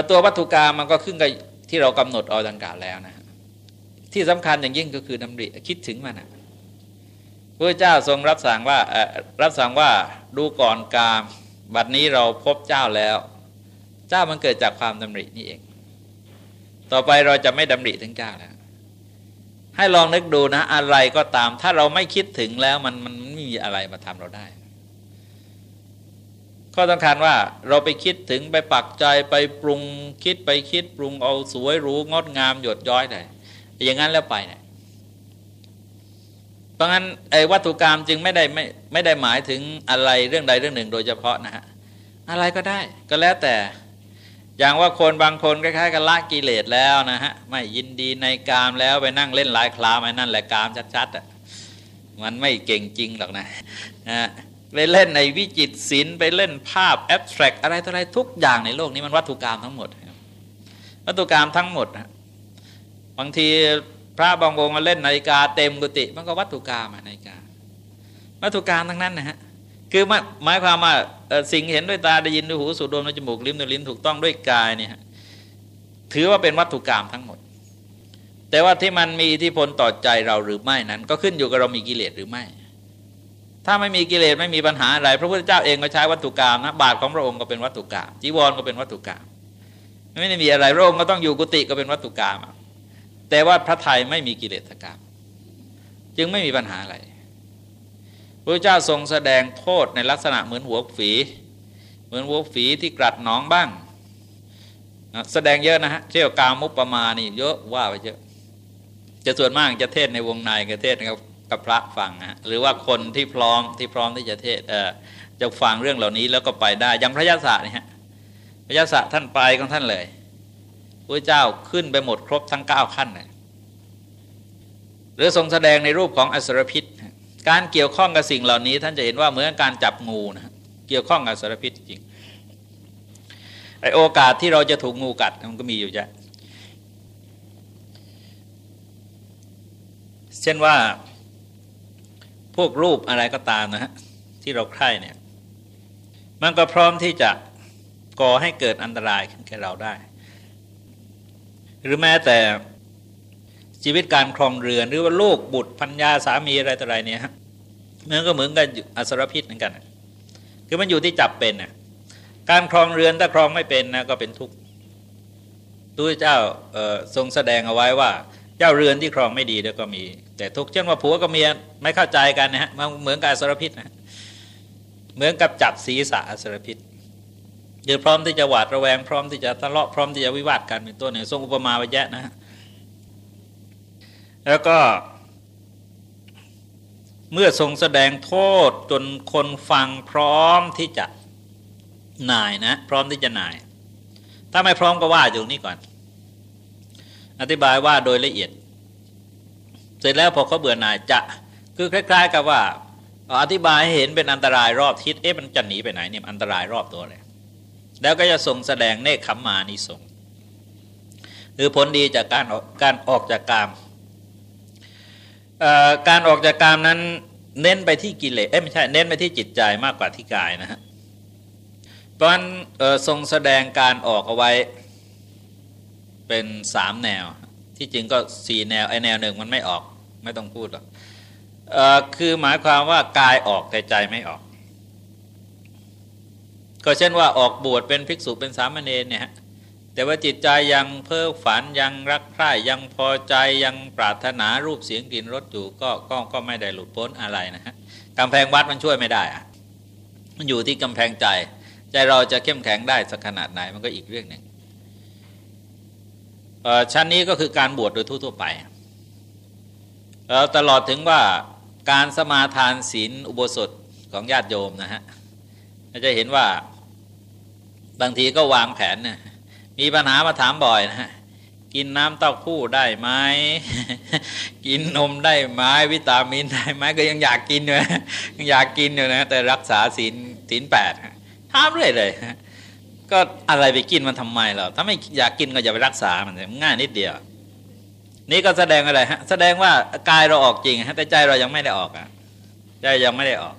ตัววัตถุกรรมมันก็ขึ้นกับที่เรากำหนดเอาดังกล่าวแล้วนะที่สำคัญอย่างยิ่งก็คือดำริคิดถึงมันนะพระเจ้าทรงรับสั่งว่ารับสั่งว่าดูก่อนกาม บัดนี้เราพบเจ้าแล้ว เจ้ามันเกิดจากความดำรินี่เอง ต่อไปเราจะไม่ดำริถึงเจ้าแล้ว ให้ลองนึกดูนะ อะไรก็ตาม ถ้าเราไม่คิดถึงแล้วมันมันไม่มีอะไรมาทำเราได้ ข้อสำคัญว่าเราไปคิดถึงไปปักใจไปปรุงคิดไปคิดปรุงเอาสวยรู้งดงามหยดย้อยได้อย่างนั้นแล้วไปเนี่ย เพราะงั้นไอ้วัตถุกรรมจึงไม่ได้ไม่ไม่ได้หมายถึงอะไรเรื่องใดเรื่องหนึ่ง โดยเฉพาะนะฮะอะไรก็ได้ก็แล้วแต่ อย่างว่าคนบางคนคล้ายๆกับละกิเลสแล้วนะฮะไม่ยินดีในกามแล้วไปนั่งเล่นลายคลามไอ้นั่นแหละกามชัดๆอะมันไม่เก่งจริงหรอกนะนะไปเล่นในวิจิตศิลป์ไปเล่นภาพแอบสแตรกอะไรต่ออะไรทุกอย่างในโลกนี้มันวัตถุกรรมทั้งหมด วัตถุกรรมทั้งหมดนะบางที พระบางองค์มาเล่นนาฬิกาเต็มกุฏิมันก็วัตถุกรรมนาฬิกา วัตถุกรรมทั้งนั้นนะฮะคือหมายความว่าสิ่งเห็นด้วยตาได้ยินด้วยหูสูดดมด้วยจมูกลิ้มด้วยลิ้นถูกต้องด้วยกายเนี่ยถือว่าเป็นวัตถุกรรมทั้งหมด แต่ว่าที่มันมีอิทธิพลต่อใจเราหรือไม่นั้น ก็ขึ้นอยู่กับเรามีกิเลสหรือไม่ ถ้าไม่มีกิเลสไม่มีปัญหาอะไร พระพุทธเจ้าเองก็ใช้วัตถุกรรมนะบาทของพระองค์ก็เป็นวัตถุกรรมจีวรก็เป็นวัตถุกรรมไม่ได้มีอะไรพระองค์ก็ต้องอยู่กุฏิก็เป็นวัตถุกรรม แต่ว่าพระไทยไม่มีกิเลสกรรมจึงไม่มีปัญหาอะไรพระเจ้าทรงแสดงโทษในลักษณะเหมือนหัวฝี เหมือนหัวฝีที่กรัดหนองบ้าง แสดงเยอะนะฮะเชี่ยวกามุปปมานี่เยอะว่าไปเยอะจะส่วนมากจะเทศในวงในกับเทศกับกับพระฟังนะหรือว่าคนที่พร้อมที่พร้อมที่จะเทศเออจะฟังเรื่องเหล่านี้แล้วก็ไปได้ยังพระยาศะนี่ฮะพระยาศะท่านไปของท่านเลย พระเจ้าขึ้นไปหมดครบทั้งเก้าขั้นเลยหรือทรงแสดงในรูปของอสรพิษ การเกี่ยวข้องกับสิ่งเหล่านี้ ท่านจะเห็นว่าเหมือนการจับงูนะเกี่ยวข้องกับอสรพิษจริงไอโอกาสที่เราจะถูกงูกัดมันก็มีอยู่จ้ะเช่นว่าพวกรูปอะไรก็ตามนะฮะที่เราใคร่เนี่ย มันก็พร้อมที่จะก่อให้เกิดอันตรายขึ้นแก่เราได้ หรือแม้แต่ชีวิตการครองเรือน หรือว่าลูกบุตรพัญญาสามีอะไรต่ออะไรเนี่ยมันก็เหมือนกับอสรพิษเหมือนกัน คือมันอยู่ที่จับเป็นนะการครองเรือนถ้าครองไม่เป็นนะก็เป็นทุกข์ตัวเจ้าทรงแสดงเอาไว้ว่า เจ้าเรือนที่ครองไม่ดีแล้วก็มี แต่ทุกข์เช่นว่าผัวกับเมียไม่เข้าใจกันนะฮะมันเหมือนกับอสรพิษนะเหมือนกับจับศีรษะอสรพิษ หรือพร้อมที่จะหวาดระแวง พร้อมที่จะทะเลาะพร้อมที่จะวิวาทกันเป็นต้นเนี่ยทรงอุปมาไว้แยะนะ แล้วก็ เมื่อทรงแสดงโทษจนคนฟังพร้อมที่จะหน่ายนะ พร้อมที่จะหน่าย ถ้าไม่พร้อมก็ว่าอยู่นี่ก่อน อธิบายว่าโดยละเอียด เสร็จแล้วพอเขาเบื่อหน่ายจะคือคล้าย ๆ กับว่า อธิบายให้เห็นเป็นอันตรายรอบทิศเอ๊ะมันจะหนีไปไหนเนี่ยอันตรายรอบตัวเลย แล้วก็จะส่งแสดงเนคขมมานิสงคือผลดีจากการออกการออกจากกามการออกจากกามนั้นเน้นไปที่กิเลสเอ้ไม่ใช่เน้นไปที่จิตใจมากกว่าที่กายนะฮะเพราะฉะนั้นทรงแสดงการออกเอาไว้เป็นสามแนว ที่จริงก็สี่แนวไอแนวหนึ่งมันไม่ออกไม่ต้องพูดหรอกคือหมายความว่ากายออกแต่ใจไม่ออก ก็เช่นว่าออกบวชเป็นภิกษุเป็นสามเณรเนี่ยแต่ว่าจิตใจยังเพ้อฝันยังรักใคร่ยังพอใจยังปรารถนารูปเสียงกลิ่นรสอยู่ก็ก็ก็ไม่ได้หลุดพ้นอะไรนะฮะกำแพงวัดมันช่วยไม่ได้อะมันอยู่ที่กำแพงใจ ใจเราจะเข้มแข็งได้สักขนาดไหนมันก็อีกเรื่องหนึ่งชั้นนี้ก็คือการบวชโดยทั่วๆไปแล้วตลอดถึงว่าการสมาทานศีลอุโบสถของญาติโยมนะฮะ จะเห็นว่า บางทีก็วางแผนนะมีปัญหามาถามบ่อยนะ กินน้ำเต้าหู้ได้ไหม กินนมได้ไหมวิตามินได้ไหมก็ยังอยากกินอยู่ยังอยากกินอยู่นะ แต่รักษาศีลศีลแปดถามเรื่อยเลยก็อะไรไปกินมันทำไมเราถ้าไม่อยากกินก็อย่าไปรักษามันง่ายนิดเดียว นี่ก็แสดงอะไรฮะ แสดงว่ากายเราออกจริงฮะแต่ใจเรายังไม่ได้ออกอะใจยังไม่ได้ออก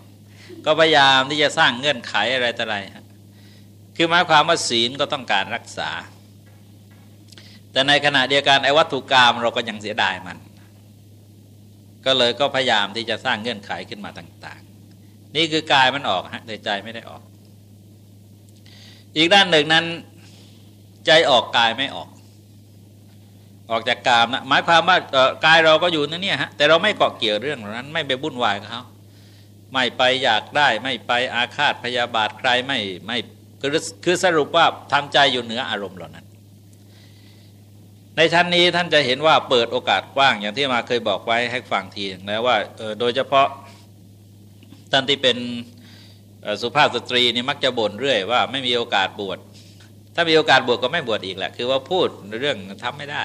ก็พยายามที่จะสร้างเงื่อนไขอะไรต่ออะไรคือหมายความว่าศีลก็ต้องการรักษา แต่ในขณะเดียวกันไอ้วัตถุกรรมเราก็ยังเสียดายมัน ก็เลยก็พยายามที่จะสร้างเงื่อนไขขึ้นมาต่าง ๆ นี่คือกายมันออกฮะแต่ใจไม่ได้ออก อีกด้านหนึ่งนั้น ใจออกกายไม่ออก ออกจากกามนะหมายความว่ากายเราก็อยู่นั่นเนี่ยฮะแต่เราไม่เกาะเกี่ยวเรื่องเหล่านั้น ไม่ไปบุ่นวายกับเขา ไม่ไปอยากได้ไม่ไปอาฆาตพยาบาทใครไม่ไม่คือคือสรุปว่าทำใจอยู่เหนืออารมณ์เหล่านั้น ในชั้นนี้ท่านจะเห็นว่าเปิดโอกาสกว้างอย่างที่มาเคยบอกไว้ให้ฟังทีนะว่าโดยเฉพาะท่านที่เป็นสุภาพสตรีนี่มักจะบ่นเรื่อยว่าไม่มีโอกาสบวชถ้ามีโอกาสบวชก็ไม่บวชอีกแหละ คือว่าพูดเรื่องทำไม่ได้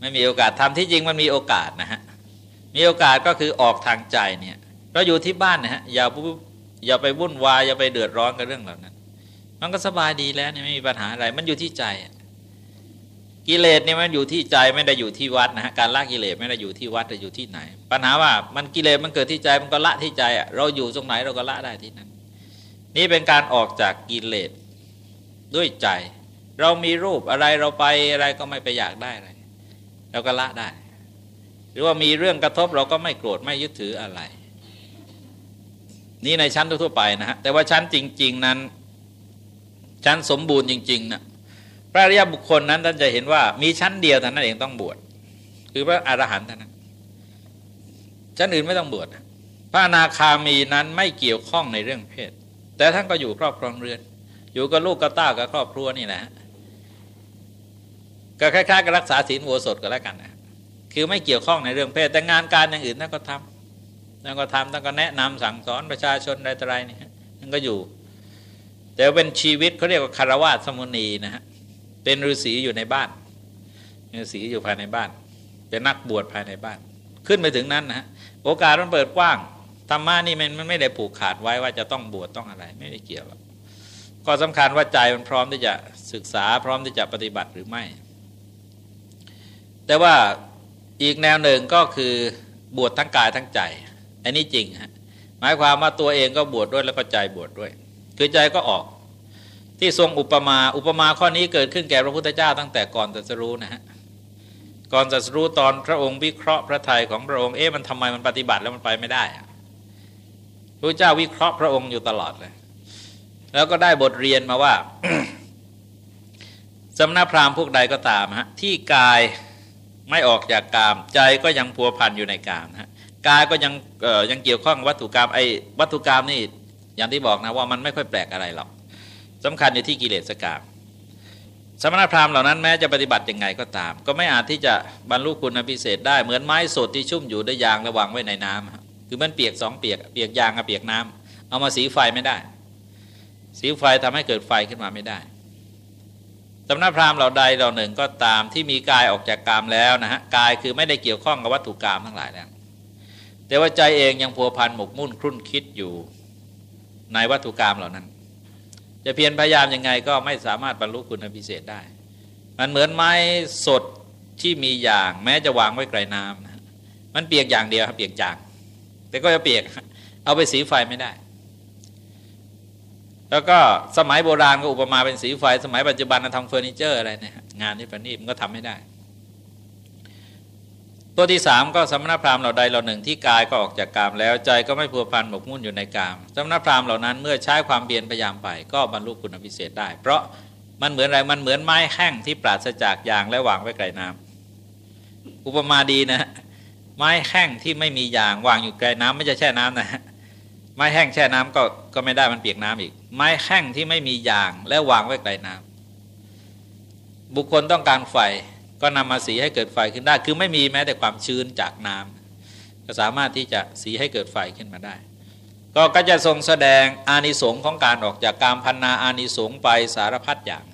ไม่มีโอกาสทำที่จริงมันมีโอกาสนะฮะมีโอกาสก็คือออกทางใจเนี่ย เราอยู่ที่บ้านนะฮะอย่าอย่าไปวุ่นวายอย่าไปเดือดร้อนกับเรื่องเหล่านั้น มันก็สบายดีแล้วเนี่ยไม่มีปัญหาอะไร มันอยู่ที่ใจ กิเลสเนี่ยมันอยู่ที่ใจไม่ได้อยู่ที่วัดนะฮะการละกิเลสไม่ได้อยู่ที่วัดแต่อยู่ที่ไหน ปัญหาว่ามันกิเลสมันเกิดที่ใจมันก็ละที่ใจอะเราอยู่ตรงไหนเราก็ละได้ที่นั้น นี่เป็นการออกจากกิเลสด้วยใจ เรามีรูปอะไรเราไปอะไรก็ไม่ไปอยากได้อะไรเราก็ละได้ หรือว่ามีเรื่องกระทบเราก็ไม่โกรธไม่ยึดถืออะไร นี่ในชั้นทั่วไปนะฮะแต่ว่าชั้นจริง ๆนั้น ชั้นสมบูรณ์จริงๆนะพระอริยบุคคลนั้นท่านจะเห็นว่ามีชั้นเดียวเท่านั้นเองต้องบวชคือพระอรหันต์ท่านั้นชั้นอื่นไม่ต้องบวชพระอนาคามีนั้นไม่เกี่ยวข้องในเรื่องเพศ แต่ท่านก็อยู่ครอบครองเรือน อยู่กับลูกกับต้ากับครอบครัวนี่แหละก็คล้ายๆกับรักษาศีลโวสดก็แล้วกันนะคือไม่เกี่ยวข้องในเรื่องเพศ แต่งานการอย่างอื่นท่านก็ทำ ท่านก็ทำท่านก็แนะนำสั่งสอนประชาชนอะไรต่ออะไรนี่ท่านก็อยู่ แต่เป็นชีวิตเขาเรียกว่าคารวะสมุนีนะฮะเป็นฤาษีอยู่ในบ้านฤาษีอยู่ภายในบ้าน เป็นนักบวชภายในบ้าน ขึ้นไปถึงนั้นนะฮะโอกาสมันเปิดกว้างธรรมะนี่มันมันไม่ได้ผูกขาดไว้ว่าจะต้องบวชต้องอะไร ไม่ได้เกี่ยวก็สำคัญว่าใจมันพร้อมที่จะศึกษาพร้อมที่จะปฏิบัติหรือไม่ แต่ว่าอีกแนวหนึ่งก็คือบวชทั้งกายทั้งใจ อันนี้จริงฮะหมายความว่าตัวเองก็บวชดด้วยแล้วก็ใจบวชดด้วย คือใจก็ออก ที่ทรงอุปมาอุปมาข้อนี้เกิดขึ้นแก่พระพุทธเจ้าตั้งแต่ก่อนตรัสรู้นะฮะก่อนตรัสรู้ตอนพระองค์วิเคราะห์พระทัยของพระองค์เอ๊ะมันทำไมมันปฏิบัติแล้วมันไปไม่ได้พระเจ้าวิเคราะห์พระองค์อยู่ตลอดเลย แล้วก็ได้บทเรียนมาว่าสำนักพราหมณ์พวกใดก็ตามฮะที่กายไม่ออกจากกาม ใจก็ยังพัวพันอยู่ในกามฮะ กายก็ยังยังเกี่ยวข้องวัตถุกรรมไอ้วัตถุกรรมนี่อย่างที่บอกนะว่ามันไม่ค่อยแปลกอะไรหรอกสำคัญอยู่ที่กิเลสกามสมณพราหมณ์เหล่านั้นแม้จะปฏิบัติยังไงก็ตาม ก็ไม่อาจที่จะบรรลุคุณพิเศษได้เหมือนไม้สดที่ชุ่มอยู่ด้วยยางระวังไว้ในน้ำคือมันเปียกสองเปียกเปียกยางกับเปียกน้ำเอามาสีไฟไม่ได้ สีไฟทำให้เกิดไฟขึ้นมาไม่ได้สำนักพราหมณ์เราใดเราหนึ่งก็ตามที่มีกายออกจากกามแล้วนะฮะกายคือไม่ได้เกี่ยวข้องกับวัตถุกรรมทั้งหลายแล้ว แต่ว่าใจเองยังพัวพันหมกมุ่นครุ่นคิดอยู่ในวัตถุกรรมเหล่านั้น จะเพียรพยายามยังไงก็ไม่สามารถบรรลุคุณพิเศษได้ มันเหมือนไม้สดที่มีอย่าง แม้จะวางไว้ไกลน้ำนะมันเปียกอย่างเดียวครับเปียกจาง แต่ก็จะเปียก เอาไปสีไฟไม่ได้ แล้วก็สมัยโบราณก็อุปมาเป็นสีไฟ สมัยปัจจุบันทำเฟอร์นิเจอร์อะไรเนี่ยงานที่ประณีตมันก็ทำไม่ได้ ตัวที่สามก็สมณพราหมณ์เราใดเราหนึ่งที่กายก็ออกจากกามแล้วใจก็ไม่พัวพันหมกมุ่นอยู่ในกาม สมณพราหมณ์เหล่านั้นเมื่อใช้ความเบียนพยายามไป ก็บรรลุคุณพิเศษได้ เพราะมันเหมือนอะไรมันเหมือนไม้แห้งที่ปราศจากยางและวางไว้ไกลน้ำอุปมาดีนะไม้แห้งที่ไม่มียางวางอยู่ไกลน้ำไม่ใช่แช่น้ำนะไม้แห้งแช่น้ำก็ก็ไม่ได้มันเปียกน้ำอีก ไม้แห้งที่ไม่มียางและวางไว้ไกลน้ำบุคคลต้องการไฟ ก็นำมาสีให้เกิดไฟขึ้นได้ คือไม่มีแม้แต่ความชื้นจากน้ำก็สามารถที่จะสีให้เกิดไฟขึ้นมาได้ ก็ก็จะทรงแสดงอานิสงส์ของการออกจากการพันนาอานิสงส์ไปสารพัดอย่าง